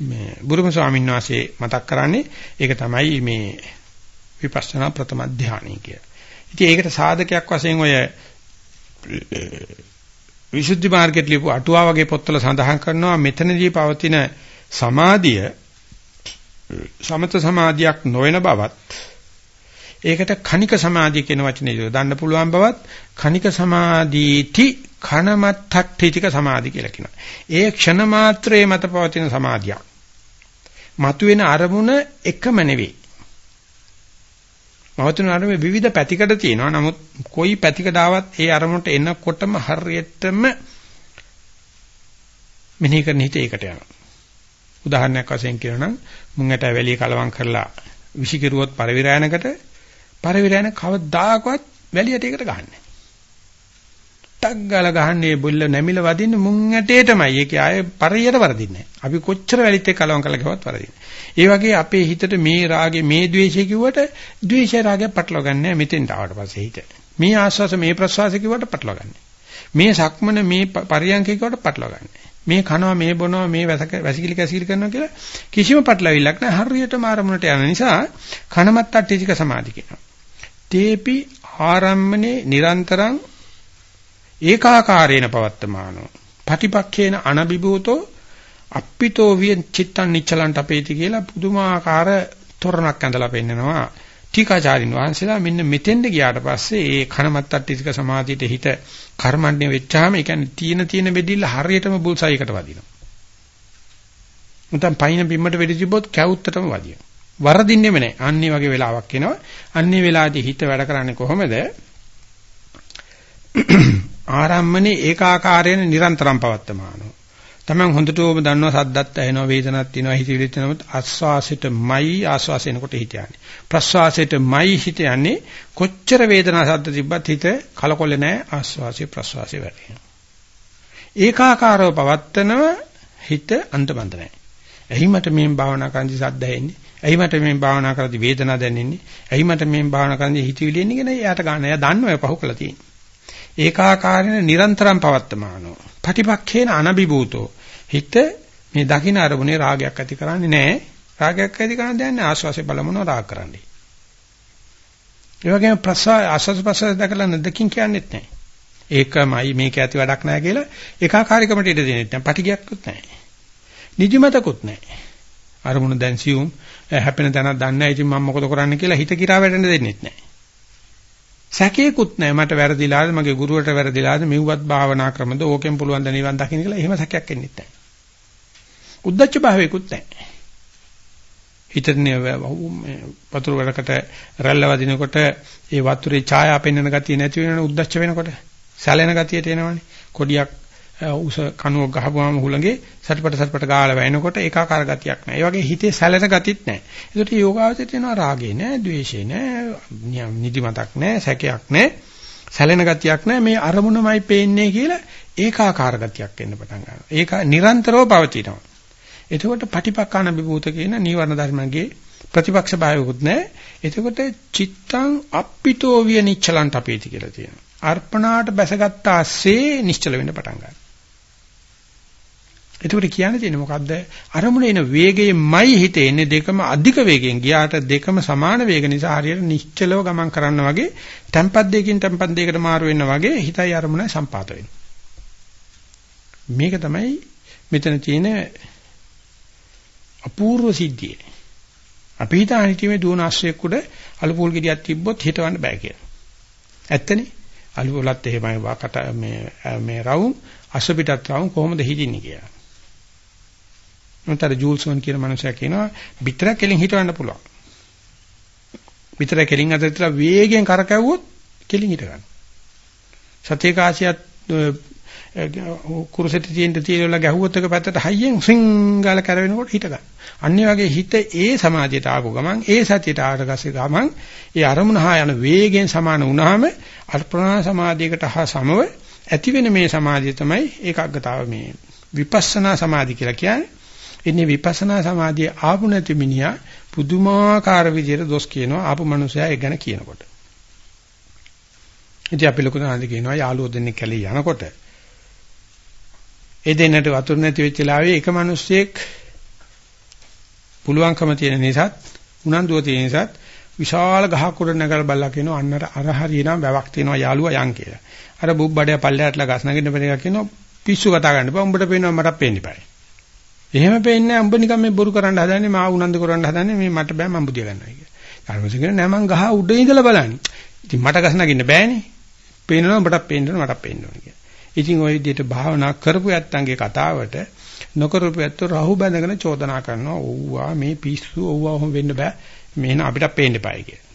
මේ බුදුම ස්වාමීන් වහන්සේ මතක් කරන්නේ ඒක තමයි මේ විපස්සනා ප්‍රථම ධානය කියලා. ඉතින් ඒකට සාධකයක් වශයෙන් ඔය විසුද්ධි මාර්ගයට ලියපු අටුවා වගේ පොත්වල සඳහන් කරනවා මෙතනදී පවතින සමාධිය සමත සමාධියක් නොවන බවත් ඒකට කණික සමාධිය කියන වචනේ යොදන්න පුළුවන් බවත් කණික සමාධීති කණමත්තක්ඨිතික සමාධි කියලා කියනවා. ඒ ක්ෂණ මාත්‍රයේ මත පවතින සමාධියක්. මතුවෙන අරමුණ එකම නෙවෙයි. මවතුන අරමුණේ විවිධ පැතිකඩ තියෙනවා. නමුත් කොයි පැතිකඩ ආවත් ඒ අරමුණට එනකොටම හරියටම මෙනෙහි කරන හිත ඒකට යනවා. උදාහරණයක් වශයෙන් කියනනම් මුංගට වැලිය කලවම් කරලා විසිකිරුවොත් පරිවිරයනකට පරිවිරයන කවදාකවත් වැලියට ඒකට ගහන්නේ. ටක් ගාලා ගහන්නේ බුල්ල නැමිල වදින්නේ මුං ඇටේටමයි. ඒකේ ආයේ පරියට වරදින්නේ නැහැ. අපි කොච්චර වැලිත් එක්ක කලවම් කරලා ගවත් වරදින්නේ. ඒ වගේ අපේ හිතට මේ රාගේ මේ ද්වේෂය කිව්වට ද්වේෂය රාගය පටලවා ගන්න නැහැ මෙතෙන්ට ආවට පස්සේ හිත. මේ ආස්වාස මේ ප්‍රසවාස කිව්වට පටලවා ගන්න. මේ සක්මන මේ පරියන්ක කිව්වට පටලවා ගන්න. මේ කනවා මේ බොනවා මේ වැසිකිලි කැසිකිලි කරනවා කියලා කිසිම පටලවිල්ලක් නැහැ. හරියටම ආරමුණට යන නිසා කනමත් අට්ටිතික සමාධි කියනවා. තේපි ආරම්මනේ නිරන්තරං ඒකාකාරේන පවත්තමානෝ. පටිපක්ඛේන අනබිබූතෝ අප්පිතෝ විය චිත්තං නිච්චලන්ට අපේති කියලා පුදුමාකාර තොරණක් ඇඳලා පෙන්නනවා. ටීකාචාරින් වහන්සේලා මෙන්න මෙතෙන්ද ගියාට පස්සේ ඒ කනමත්තට්ටික සමාධියට හිත කර්මන්නේ වෙච්චාම ඒ කියන්නේ තීන තීන වෙදිල්ල හරියටම බුල්සයිකට වදිනවා. මුතන් පයින් බිම්මට වෙඩි තිබ්බොත් කැවුත්තටම වදිනවා. වරදින්නේම නැහැ. අන්නේ වගේ වෙලාවක් එනවා. අන්නේ වෙලාවේදී හිත වැඩ කරන්නේ කොහොමද? ආරම්මනේ ඒකාකාරයෙන් නිරන්තරම් පවත්තමානෝ. තමන් හොඳටම දන්නවා සද්දත් ඇහෙනවා වේදනක් තියෙනවා හිතවිලිත් තියෙනවා ආස්වාසෙටමයි ආස්වාසෙනකොට හිත යන්නේ ප්‍රස්වාසෙටමයි හිත යන්නේ කොච්චර වේදනා සද්ද තිබ්බත් හිත කලකොලේ නැහැ ආස්වාසය ප්‍රස්වාසය වැඩෙනවා ඒකාකාරව පවත්තනව හිත අන්තබන්ද නැහැ. එහි මට මේ භාවනා කරන්දි සද්ද ඇහෙන්නේ? එහි මට මේ භාවනා කරද්දි වේදනාවක් දැනෙන්නේ? එහි මට මේ භාවනා කරද්දි හිතවිලි එන්නේ කියන එයාට ගන්න. එයා දන්නවා පහු කළා තියෙන්නේ. ඒකාකාරයෙන් නිරන්තරම් පවත්තමානෝ පටිපක්ඛේන අනබිබූතෝ හිත මේ දකින්න අරමුණේ රාගයක් ඇති කරන්නේ නැහැ. රාගයක් ඇති කරන දෙයක් නැහැ ආස්වාසේ බලමුන රාග කරන්නේ. ඒ වගේම ප්‍රසවා ආස්වාස ප්‍රසවාස දැකලා නැදකින් කියන්නේත් නැහැ. ඒකමයි මේක ඇති වැඩක් නැහැ කියලා ඒකාකාරීකමට ඉඩ දෙන්නේ නැහැ. පටිගයක්වත් නැහැ. නිදිමතකුත් නැහැ. අරමුණ දැන් සියුම් හැපෙන තැනක් දන්නේ නැහැ. ඉතින් මම මොකද කරන්න කියලා හිත කිරා වැටෙන්න දෙන්නෙත් නැහැ. සැකේකුත් නැහැ මට වැරදිලාද මගේ ගුරුවරට වැරදිලාද මෙව්වත් භාවනා ක්‍රමද ඕකෙන් පුළුවන් ද නිවන් දකින්න කියලා එහෙම සැකයක් එන්නේ නැහැ. උද්දච්ච භාවයකුත් නැහැ. හිතන්නේ වතුර වලකට රැල්ල වදිනකොට ඒ වතුරේ ඡායා පෙන්වන ගතිය නැති වෙනවනේ උද්දච්ච වෙනකොට සැලෙන ගතියට එනවනේ. කොඩියක් උස කණුවක් ගහපුවාම හුළඟේ සටපට සටපට ගාලා වැයෙනකොට ඒකාකාර ගතියක් නැහැ. ඒ වගේ හිතේ සැලෙන ගතිත් නැහැ. ඒකට යෝගාවචරයට එනවා රාගේ නැහැ, ద్వේෂේ නැහැ, නිදිමතක් නැහැ, සැකයක් නැහැ, සැලෙන ගතියක් නැහැ. මේ අරමුණමයි පේන්නේ කියලා ඒකාකාර ගතියක් එන්න පටන් ගන්නවා. ඒක නිරන්තරව පවතිනවා. එතකොට පටිපක්ඛාන විභූත කියන නීවරණ ධර්මයේ ප්‍රතිපක්ෂ භාවයකුත් නැහැ. එතකොට චිත්තං අප්පිතෝ විය නිච්චලන්ට අපේති කියලා තියෙනවා. අර්පණාට බැසගත්තාසේ නිශ්චල වෙන්න පටන් ගන්නවා. එතකොට කියන්න තියෙන්නේ මොකද්ද? අරමුණ එන වේගයෙන්මයි හිතේ එන්නේ දෙකම අධික වේගයෙන් ගියාට දෙකම සමාන වේග නිසා හරියට නිශ්චලව ගමන් කරන්න වගේ tempat දෙකකින් tempat දෙකකට මාරු වෙන්න වගේ හිතයි අරමුණයි සම්පාත වෙන්නේ. මේක තමයි මෙතන තියෙන අපූර්ව සිද්ධිය. අපි හිතාන හිතීමේ දුවන ආශ්‍රයයක් උඩ අලුපෝල් ගෙඩියක් තිබ්බොත් හිතවන්න බෑ කියලා. ඇත්තනේ? අලුපෝලත් එහෙමයි වාකට මේ මේ රවුම් අස පිටත් රවුම් කොහොමද හිටින්නේ කියලා. උන්තර ජූල්සොන් කියන මනුස්සයා කියනවා බිතරක් කෙලින් හිටවන්න පුළුවන්. විතර කෙලින් අතර තියලා වේගෙන් කරකැවුවොත් කෙලින් හිට ගන්න. සතේ කාසියත් කුරුසෙට තියෙන තියෙලා ගැහුවොත් එක පැත්තට හයියෙන් සිංගල කරවෙනකොට හිට ගන්න. අනිත් වගේ හිත ඒ සමාධියට ආපු ගමන් ඒ සතියට ආවට පස්සේ ගමන් ඒ අරමුණ හා යන වේගයෙන් සමාන වුණාම අර්පණා සමාධියකට හා සමව ඇති වෙන මේ සමාධිය තමයි ඒකාග්‍රතාව මේ විපස්සනා සමාධි කියලා කියන්නේ. ඉන්නේ විපස්සනා සමාධිය ආපු නැති මිනිහා පුදුමාකාර විදිහට දොස් කියනවා ආපු මනුස්සයා ඒ ගැන කියනකොට. ඉතින් අපි ලොකු දාන්ද කියනවා යාළුවෝ දෙන්නේ කැලේ යනකොට ඒ දෙන්නට වතුර නැති වෙච්ච ලාවේ එක මිනිස්සෙක් පුළුවන්කම තියෙන නිසාත් උනන්දුව තියෙන නිසාත් විශාල ගහක් උඩ නැගලා බල්ලා කියනවා අන්නර අර හරියනම් වැවක් තියෙනවා යාළුවා යන් කියලා. අර බුබ්බඩේ පල්ලෙහාටලා ගස් නගින්න බැරි එකක් කියනවා පිස්සු කතා කරන්න බෑ උඹට පේනවා මට පේන්න බෑ. එහෙම පේන්නේ නැහැ උඹ නිකන් මේ බොරු කරන්න හදන්නේ මා උනන්දු කරන්න හදන්නේ මේ මට බෑ මම බුදිය ගන්නවා කියලා. ඊට පස්සේ නෑ මං ගහ උඩ ඉඳලා බලන්නේ. ඉතින් මට ගස් නගින්න බෑනේ. පේනවා උඹටත් පේන්න ඕන මටත් පේන්න ඕන කියලා. ඉතින් ওই විදිහට භාවනා කරපු යත්තන්ගේ කතාවට නොකරපු යත්තෝ රහු බැඳගෙන චෝදනා කරනවා. "ඔව්වා මේ පිස්සු ඔව්වා ඔහොම වෙන්න බෑ. මේන අපිට පේන්න එපායි" කියලා.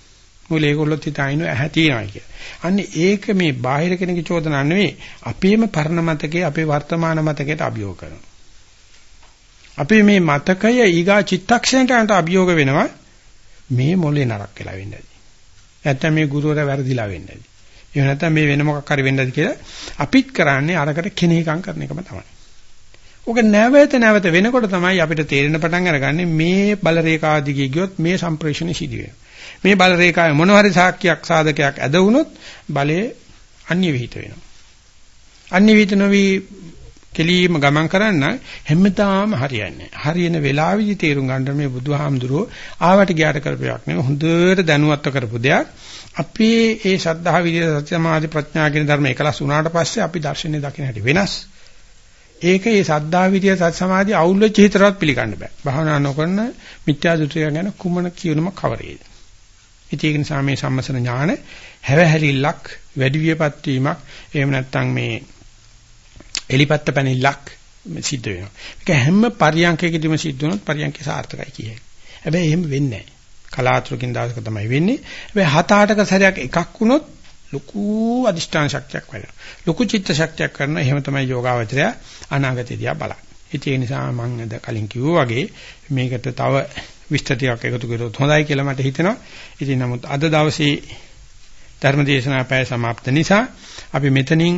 මොකද ඒගොල්ලොත් හිතාගෙන ඇහැ තියනවා කියලා. අන්නේ ඒක මේ බාහිර කෙනෙකුගේ චෝදනා නෙවෙයි. අපේම පරණ මතකයේ අපේ වර්තමාන මතකයට අභියෝග කරනවා. අපේ මේ මතකය ඊගා චිත්තක්ෂණයට අන්ට අභියෝග වෙනවා. මේ මොලේ නරක වෙලා වෙන්නේද? නැත්නම් මේ ගුරුවරයා වැරදිලා වෙන්නේද? එහෙම නැත්නම් මේ වෙන මොකක් හරි වෙන්නද කියලා අපිත් කරන්නේ අරකට කෙනෙක්ම් කරන එකම තමයි. ඔක නැවත නැවත වෙනකොට තමයි අපිට තේරෙන පටන් අරගන්නේ මේ බල රේඛා දිගේ ගියොත් මේ සම්ප්‍රේෂණය සිදු වෙනවා. මේ බල රේඛාවේ මොන හරි සාක්කියක් සාධකයක් ඇද වුණොත් බලයේ අන්‍ය විහිිත වෙනවා. අන්‍ය විහිිත නොවි කෙලීම ගමන් කරන්න හැමදාම හරියන්නේ හරියන වෙලාවෙදි තේරුම් ගන්න මේ බුදුහාමුදුරුවෝ ආවට ගියාට කරපයක් නෙවෙයි. හොඳට දැනුවත්ව කරපු දෙයක්. අපේ ඒ ශ්‍රද්ධා විදිය සත්‍ය සමාධි ප්‍රඥා කියන ධර්ම එකලස් වුණාට පස්සේ අපි දර්ශනේ දකින්න හැටි වෙනස්. ඒක ඒ සද්ධා විදිය සත්‍ය සමාධි අවුල් වෙච්ච හිතරවත් පිළිගන්න බෑ. භාවනා නොකරන මිත්‍යා දෘෂ්ටිය ගැන කුමන කියනම කවරේද? ඉතින් ඒක නිසා මේ සම්මසන ඥාන හැවහැලිල්ලක් වැඩි වියපත් වීමක් එහෙම නැත්නම් මේ එලිපත්ත පැනිල්ලක් සිද්ධ වෙනවා. මේක හැම පරියන්කයකදීම සිද්ධ වුණොත් පරියන්කේ සාර්ථකයි කියයි. හැබැයි එහෙම වෙන්නේ නැහැ. කලාතුරකින් දවසක තමයි වෙන්නේ. හැබැයි හත අටක සැරයක් එකක් වුණොත් ලොකු අදිෂ්ඨාන ශක්තියක් වෙනවා. ලොකු චිත්ත ශක්තියක් කරන එහෙම තමයි යෝගාවචරය අනාගතයේදී බලන්නේ. ඒ නිසා මම අද කලින් කිව්වා වගේ මේකට තව විස්තර ටිකක් එකතු කරොත් හොඳයි කියලා මට හිතෙනවා. ඉතින් නමුත් අද දවසේ ධර්මදේශනා පැය સમાપ્ત නිසා අපි මෙතනින්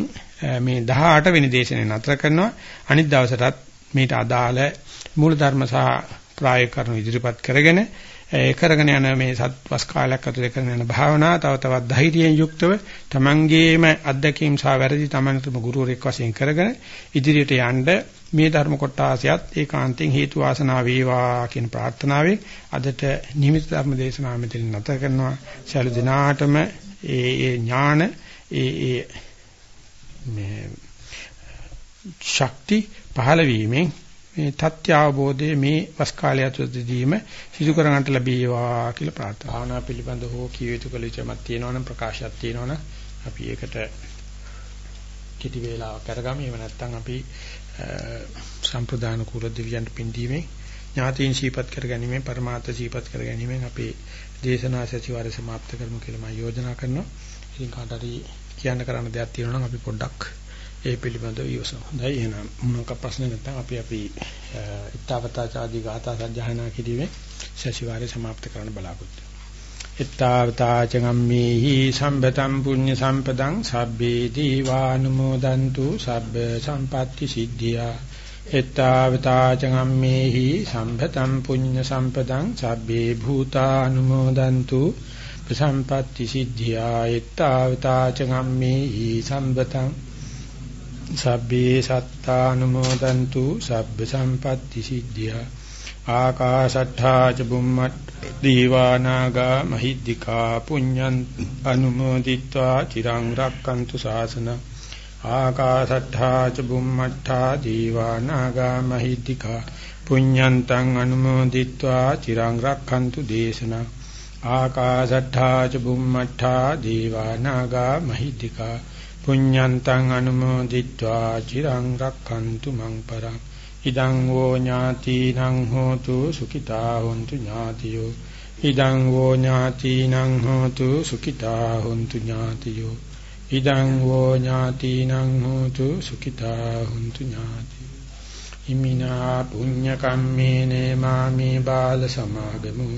මේ 18 වෙනි දේශනේ නතර කරනවා. අනිත් දවසටත් මේට අදාළ මූල ධර්ම සහ ප්‍රායෝගික කරුණු ඉදිරිපත් කරගෙන ඒ කරගෙන යන මේ සත්වස් කාලයක් ඇතුලේ කරන යන භාවනා තව තවත් ධෛර්යයෙන් යුක්තව තමන්ගේම අත්දැකීම් සහ වැරදි තමන්ටම ගුරුවරයෙක් වශයෙන් කරගෙන ඉදිරියට යන්න මේ ධර්ම කොටාසියත් ඒකාන්තයෙන් හේතු වාසනා වේවා කියන ප්‍රාර්ථනාවෙන් අදට නිමිත ධර්ම දේශනාව මෙතන නැත කරනවා සියලු දිනාටම ඒ ඒ ඥාන ඒ ඒ මේ ශක්ති පහළ වීමෙන් මේ තත්ත්‍ය අවබෝධයේ මේ වස් කාලය තුළදීම සිදු කරගන්නට ලැබේවා කියලා ප්‍රාර්ථනා. භාවනා පිළිබඳ හෝ කිය යුතු කළ යුතුමක් තියෙනවනම් ප්‍රකාශයක් තියෙනවනම් අපි ඒකට කෙටි වේලාවක් අරගමු. එහෙම නැත්නම් අපි සම්ප්‍රදාන කුල දිව්‍යයන් පින්දීමේ ඥාතීන් සීපත් කර ගැනීමෙන් පරමාර්ථ සීපත් කර ගැනීමෙන් අපේ දේශනා සතිවාරය સમાપ્ત කරමු කියලා මම යෝජනා කරනවා. ඉතින් කාට හරි කියන්න කරන්න දෙයක් තියෙනවා නම් අපි පොඩ්ඩක් ඒ පිළිබඳව විවසමු. හොඳයි. එහෙනම් මොනක ප්‍රශ්න නැත්නම් අපි අපි ittavataචාදී ගාථා සජ්ජහායනා කිරීමේ සැසිවාරය સમાપ્ત කරන්න බලාපොරොත්තු ittavataච ගම්මේහි සම්බතම් පුඤ්ඤ සම්පදං සබ්බේ දීවානුමෝදන්තු සබ්බ සම්පatti සිද්ධියා. එත්තාවතාච ගම්මේහි සම්පතම් පුඤ්ඤ සම්පදං සබ්බේ භූතානුමෝදන්තු ප්‍රසම්පatti සිද්ධියා එත්තාවතා ච ගම්මේ සම්බතං සබ්බේ සත්තානුමෝදන්තු සබ්බ සම්පatti සිද්ධියා ආකාශට්ඨා ච බුම්මත් දීවානාගා මහිද්దికා පුඤ්ඤං අනුමෝදිත්වා චිරං රක්칸තු ශාසන ආකාශට්ඨා ච බුම්මත්ථා දීවානාගා මහිද්దికා පුඤ්ඤන්තං අනුමෝදිත්වා චිරං රක්칸තු දේශනා ආකාශට්ඨා ච බුම්මට්ඨා දීවානාගා මහිද්దికා පුඤ්ඤන්තං අනුමෝදිත්වා චිරං රක්ඛන්තු මං පරං ඉදං වෝ ඥාතිනං හෝතු සුඛිතා හොන්තු ඥාතියෝ ඉදං වෝ ඥාතිනං හෝතු සුඛිතා හොන්තු ඥාතියෝ ඉදං වෝ ඥාතිනං හෝතු සුඛිතා හොන්තු ඥාතියෝ ඉමිනා පුඤ්ඤ කම්මේන මාමේ බාල සමාගමෝ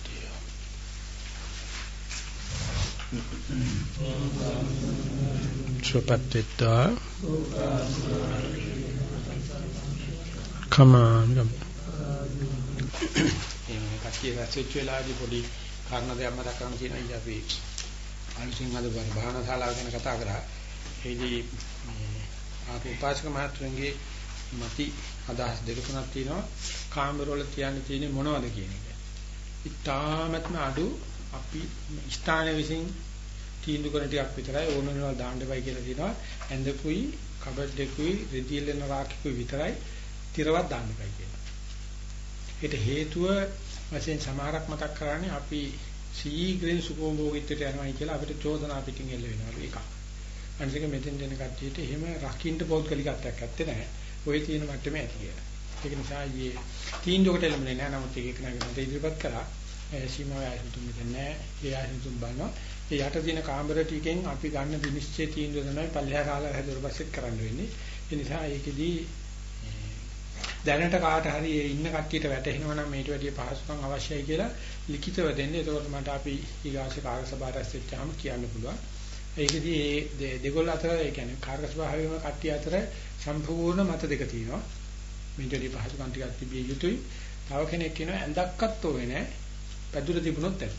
නිපානපත්තිය සුපත්තිතා කමාන් ගම් එන්නේ කච්චි රැස්වෙච්ච වෙලාවේදී පොඩි කාරණා දෙයක් මතක් කරගන්න තියෙනවා අපි අලුතින් අද භාවනා ශාලාව ගැන කතා කරා. ඒදී ආපේ උපාසක මහත්වරුන්ගේ මති අදහස් දෙක තුනක් තියෙනවා. කාමරවල තියන්න තියෙන්නේ මොනවද කියන එක. ඉතාමත්ම අඩු අපි ස්ථානයේ විසින් තීන්දුව කරන ටිකක් විතරයි ඕනෝනවල් දාන්න එපයි කියලා තියෙනවා. ඇඳකුයි, කබඩ් එකකුයි, රෙදියෙලන රාක්කුයි විතරයි තිරවත් දාන්න එපයි කියලා. ඒට හේතුව වශයෙන් සමහරක් මතක් කරන්නේ අපි සීඝ්‍රයෙන් සුඛෝභෝගීත්වයට යනවා කියලා අපිට චෝදනා පිටින් එල්ල වෙනවා ඒකක්. අනිත් එක මෙතෙන් දෙන කට්ටියට එහෙම රකින්න පෞද්ගලිකත්වයක් ඇත්තේ නැහැ. ඔය තියෙන මට්ටමේ ඇති කියලා. ඒක නිසා ඊයේ තීන්දුවකට එළඹෙන්නේ නැහැ. නමුත් ඒක එක නගන ඉදිරිපත් කරා. සීමාව ආයතන මෙතන නැහැ. ඒ ආයතන බලනවා. ඒ යට තියෙන කාමර ටිකෙන් අපි ගන්න විනිශ්චය තීන්දුව තමයි පල්ලෙහා කාලා හැදුවර පස්සෙත් කරන්න වෙන්නේ. ඒ නිසා ඒකෙදී දැනට කාට හරි ඉන්න කට්ටියට වැටහෙනවා නම් මේට වැඩිය පහසුකම් අවශ්‍යයි කියලා ලිඛිතව දෙන්න. එතකොට මට අපි ඊගාසේ කාර්ය සභාවට ඇස්සෙච්චාම කියන්න පුළුවන්. ඒකෙදී මේ දෙගොල්ල අතර ඒ කියන්නේ කාර්ක ස්වභාවයම කට්ටිය අතර සම්පූර්ණ මත දෙක තියෙනවා. මේකදී පහසුකම් ටිකක් තිබිය යුතුයි. තව කෙනෙක් කියනවා ඇඳක්වත් ඕනේ නැහැ. පැදුර තිබුණොත් ඇති.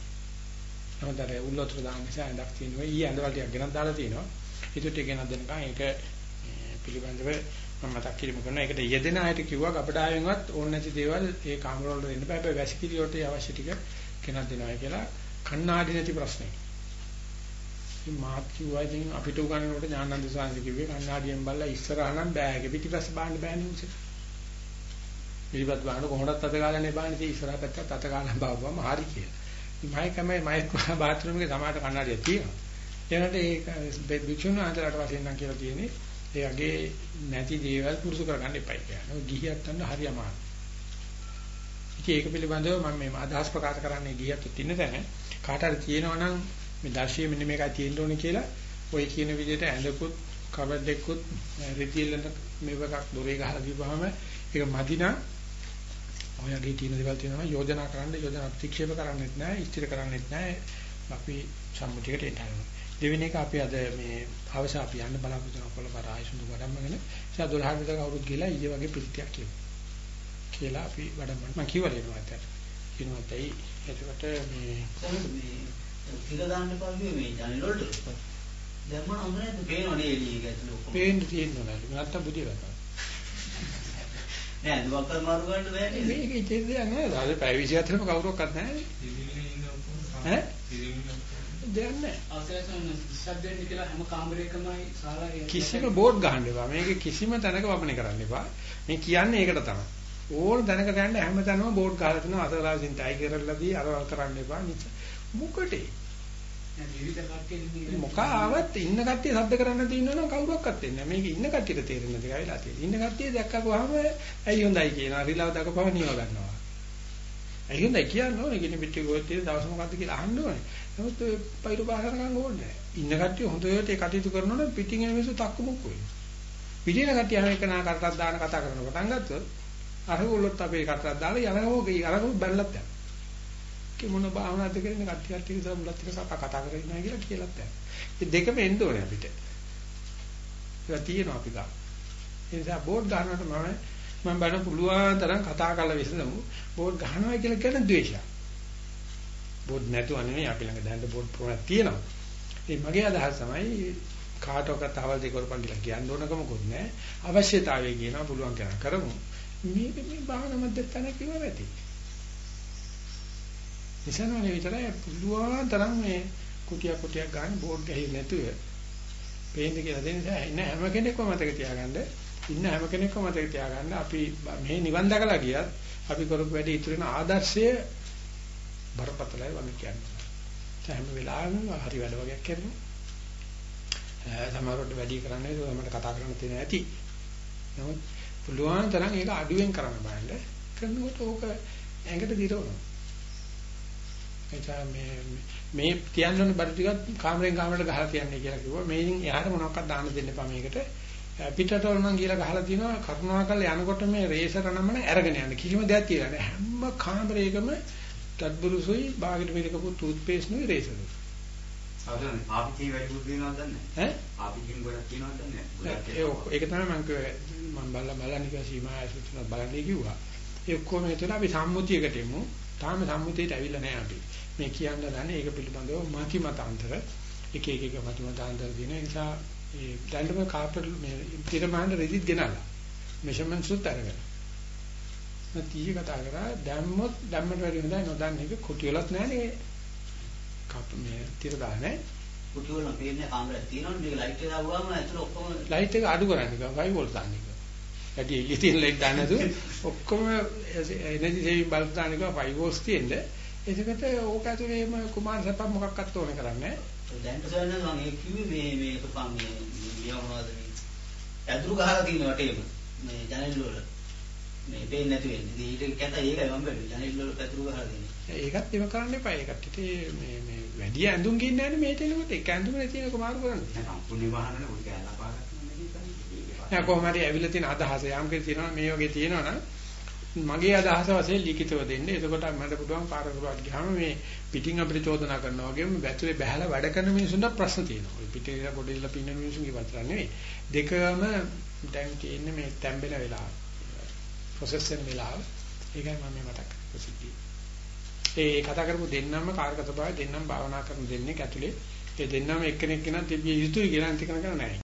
නමුත් අර උල්ලතර දාන්න නිසා ඇඳක් තියෙනවා. ඊ ඇඳවල ටිකක් ගෙනත් දාලා තියෙනවා. ඒකට ගෙනත් දෙනකන් ඒක පිළිබඳව මම මතක් කිරීම කරනවා. ඒකට යෙදෙන අයට කිව්වා අපඩායෙන්වත් ඕන නැති දේවල් ඒ කාමර වල දෙන්න බෑ. හැබැයි වැසිකිළියට අවශ්‍ය ටික ගෙනත් දෙනවා කියලා කන්නාඩි නැති ප්‍රශ්නේ. ඉතින් මාත් කිව්වා ඉතින් අපිට උගන්වනකොට ඥානන්ද සාංශ කිව්වේ කන්නාඩියෙන් බලලා ඉස්සරහා නම් බෑගේ පිටිපස්ස බාන්න බෑනේ උසේ. පිටිපස්ස බාන්න කොහොමද අත ගාලානේ බාන්නේ ඉතින් ඉස්සරහා පැත්තට අත ගාලා බාවුවම හරි කියලා. ඉතින් මයි කමයි මයි බාත්රූම් එකේ සමාහට කන්නාඩියක් තියෙනවා. ඒකට ඒක භික්ෂුන් වහන්සේලාට වශයෙන් නම් කියලා තියෙන්නේ එයාගේ නැති දේවල් පුරුදු කරගන්න එපයි කියන්නේ. ගිහියත් අන්න හරි අමාරුයි. ඉතින් ඒක පිළිබඳව මම මේ අදහස් ප්‍රකාශ කරන්නේ ගියත් ඉන්න තැන කාට හරි තියෙනවා නම් මේ දර්ශය මෙන්න මේකයි තියෙන්න ඕනේ කියලා ඔය කියන විදිහට ඇඳකුත් කබඩ් එකකුත් රිතිලෙන් මේවකක් දොරේ ගහලා දීපුවාම ඒක මදිනා ඔයගේ තියෙන දේවල් තියෙනවා යෝජනා කරන්න යෝජනා ප්‍රතික්ෂේප කරන්නෙත් නැහැ ඉස්තිර කරන්නෙත් නැහැ අපි සම්මුතියකට එනවා දෙවෙනි එක අපි අද මේ අවශ්‍ය අපි යන්න බලාපොරොත්තු වෙන කොළ බර ආයසුඳු වඩම්මගෙන ඉතින් 12 විතර කවුරුත් ගිහලා ඊයේ වගේ පිළිතියක් කියමු කියලා අපි වඩම්මන මම කිව්වල එනවා අතට කියනවා ඇයි එතකොට මේ මේ තිර දාන්න කිව්වේ මේ channel වලට. දැන් මම අඳුනේ නැත්නම් පේනවනේ එළිය ඇතුළේ ඔක්කොම. පේන්න තියෙනවා නේද? නැත්තම් බුදිය ගන්නවා. නෑ දුවක් කර මාරු ගන්න බෑ නේද? මේක ඉතින් දෙයක් නෑ. ආයේ පැය 24ම කවුරක්වත් නැහැ. ඈ? දෙයක් නෑ. අවසරයෙන් සබ්දෙන් කියලා හැම කාමරයකමයි ශාලාවේ කිසිම බෝඩ් ගහන්න එපා. මේක කිසිම තැනක වපනේ කරන්න එපා. මේ කියන්නේ ඒකට තමයි. ඕන තැනකට යන්න හැම තැනම බෝඩ් ගහලා තිනවා අතලාසින් ටයි කරලාදී අරවල් කරන්න එපා. මොකටේ? විවිධ කට්ටිය මොකාවත් ඉන්න කට්ටිය සද්ද කරන්න තියෙනවනම් කවුරක්වත් එන්නේ නැහැ. මේක ඉන්න කට්ටියට තේරෙන්නේ නැති කයිලා තියෙන්නේ. ඉන්න කට්ටිය දැක්කපුවාම ඇයි හොඳයි කියනවා. රිලව දකපුවම නියව ගන්නවා. ඇයි හොඳයි කියන්න ඕනේ. කිනි පිටි ගොත්තේ දවස් මොකද්ද කියලා අහන්න ඕනේ. නමුත් ඔය පයිරු පාසරකම් ඕනේ නැහැ. ඉන්න කට්ටිය හොඳට ඒ කටයුතු කරනොත් පිටින් එන මිනිස්සු තක්කු මුක්කු වෙනවා. පිටින කට්ටිය හැම එකනා කටක් දාන කතා කරන පටන් ගත්තොත් අරගොල්ලොත් අපේ කටක් දාලා යනකෝ අරගොල්ලෝ බැලලත් යනවා. කි මොන භාවනාවද කරන්නේ කට්ටිය කට්ටිය නිසා මුලත් ටික කතා කරගෙන ඉන්නවා කියලා කියලාත් යනවා. මේ දෙකම එන්න ඕනේ අපිට. ඒක තියෙනවා අපි ගා. ඒ නිසා බෝඩ් ගන්නකොට මම මම බලන පුළුවන් තරම් කතා කරලා විසඳමු. බෝඩ් ගන්නවා කියලා කියන ද්වේෂය. බෝඩ් නැතුව නෙමෙයි අපි ළඟ දැන් බෝඩ් ප්‍රෝග්‍රෑම් තියෙනවා. ඒ මගේ අදහස තමයි කාටවත් අවල් දෙක කරපන් කියලා කියන්න ඕනකමකුත් නැහැ. අවශ්‍යතාවය කියනවා පුළුවන් කරන කරමු. මේක මේ භාවනා මැදත්තන කිව්ව ඇති. ඉස්සනවනේ විතරයි පුළුවන් තරම් මේ කුටියක් කුටියක් ගන්න බෝඩ් ගහේ නැතුව පේන්නේ කියලා දෙන නිසා ඉන්න හැම කෙනෙක්ම මතක තියාගන්න. ඉන්න හැම කෙනෙක්ම මතක තියාගන්න අපි මේ නිවන් දැකලා ගියත් අපි කරපු වැඩේ ඉතුරු වෙන ආදර්ශය බරපතලයි වගේ කියන්නේ. හැම වෙලාවෙම හරි වැඩ වගේක් කරනවා. සමහරවිට වැඩි කරන්නේ ඒක මට කතා කරන්න තියෙන ඇති. නමුත් පුළුවන් තරම් ඒක අඩුවෙන් කරන්න බලන්න. කරනකොට ඕක ඇඟට දිරවනවා. එතන මේ මේ තියන්න ඕන බඩ ටිකක් කාමරෙන් කාමරයට ගහලා තියන්නේ කියලා කිව්වා. මේකින් එහාට මොනවක්වත් දාන්න දෙන්න එපා මේකට. පිටට වුණා කියලා ගහලා තිනවා කරුණාකරලා යනකොට මේ රේසර නමන අරගෙන යන්න. කිසිම දෙයක් තියලා නැහැ. හැම කාමරයකම තත්බුරුසුයි බාගෙට මිලකපු ටූත් පේස්ට් නුයි රේසරුයි. අවසන් ආපිචි වැඩි පුරුදු වෙනවද දන්නේ ඈ? ආපිචින් ගොඩක් තියෙනවද නැහැ. ඒක තමයි මම කිව්වේ මම බලලා බලන්න කිව්වා සීමා ඇසුතුන බලන්නේ කිව්වා. ඒ ඔක්කොම හිතලා අපි සම්මුතියකට එමු. තාම සම්මුතියට ඇවිල්ලා නැහැ අපි. මේ කියන්න දන්නේ ඒක පිළිබඳව මති මතාන්තර එක එක එක මති මතාන්තර දින නිසා ඒ දැන්ම කාපර් මේ තිරමාන රෙදිත් ගෙනල්ලා මෙෂර්මන්ට්ස් උත් අරගෙන. මම තීය කතා කරා දැම්මොත් දැම්මට වැඩි හොඳයි නොදන්න එක කුටි වලත් නැහැ නේ. කාප් මේ තිර දාන්නේ. කුටි වල පේන්නේ කාමරයක් තියෙනවනේ මේක ලයිට් එක දාපුවාම ඇතුළ ඔක්කොම ලයිට් එක අඩු කරන්න කිව්වා 5 වෝල්ට් දාන්න කිව්වා. ඇටි එළිය තියෙන ලයිට් දාන්න නැතුව ඔක්කොම එනර්ජි සේවිං බල්බ් දාන්න කිව්වා 5 වෝල්ට්ස් තියෙන්න. එතකොට ඕක ඇතුලේ මේ කුමාර සපක් මොකක්වත් ඕනේ කරන්නේ දැන් සයන්න මම ඒ කිව්වේ මේ මේ තපන් මේ මේ මොනවද මේ ඇදුරු ගහලා තියෙන වටේම මේ ජනෙල් වල මේ පේන්නේ නැති වෙන්නේ. ඊට කැත ඒකයි මම බැලුවේ. ජනෙල් වල ඇදුරු ගහලා තියෙන්නේ. ඒකත් ඒව කරන්න එපා. ඒකට ඉතින් මේ මේ වැඩි ඇඳුම් ගින්නේ නැහැ මේට එනකොට එක ඇඳුමනේ තියෙන කුමාරු කරන්නේ. වාහනවල පොඩි කෑල්ලක් පාගන්න මේක නෑ කොහොම හරි ඇවිල්ලා තියෙන අදහස යම් කිසි තියෙනවා මේ වගේ තියෙනවා නම් මගේ අදහස වශයෙන් ලිඛිතව දෙන්න. එතකොට මට පුළුවන් පාරකරුවක් ගියාම මේ පිටින් අපිට චෝදනා කරනවා වගේම වැතුලේ බහැලා වැඩ කරන මිනිසුන්ට ප්‍රශ්න තියෙනවා. ඔය පිටේ පොඩි ඉල්ල පින්න මිනිසුන්ගේ වචන නෙවෙයි. දෙකම දැන් තියෙන්නේ මේ තැම්බෙන වෙලාව. ප්‍රොසෙස් වෙන වෙලාව. ඒකයි මම මේ මතක් කරන්නේ. ඒ කතා කරපු දෙන්නම කාර්ක ස්වභාවය දෙන්නම භාවනා කරන දෙන්නේ ඇතුලේ ඒ දෙන්නම එක්කෙනෙක් කෙනා තිබිය යුතුයි කියලා අන්තිකන කරන්නේ නැහැ.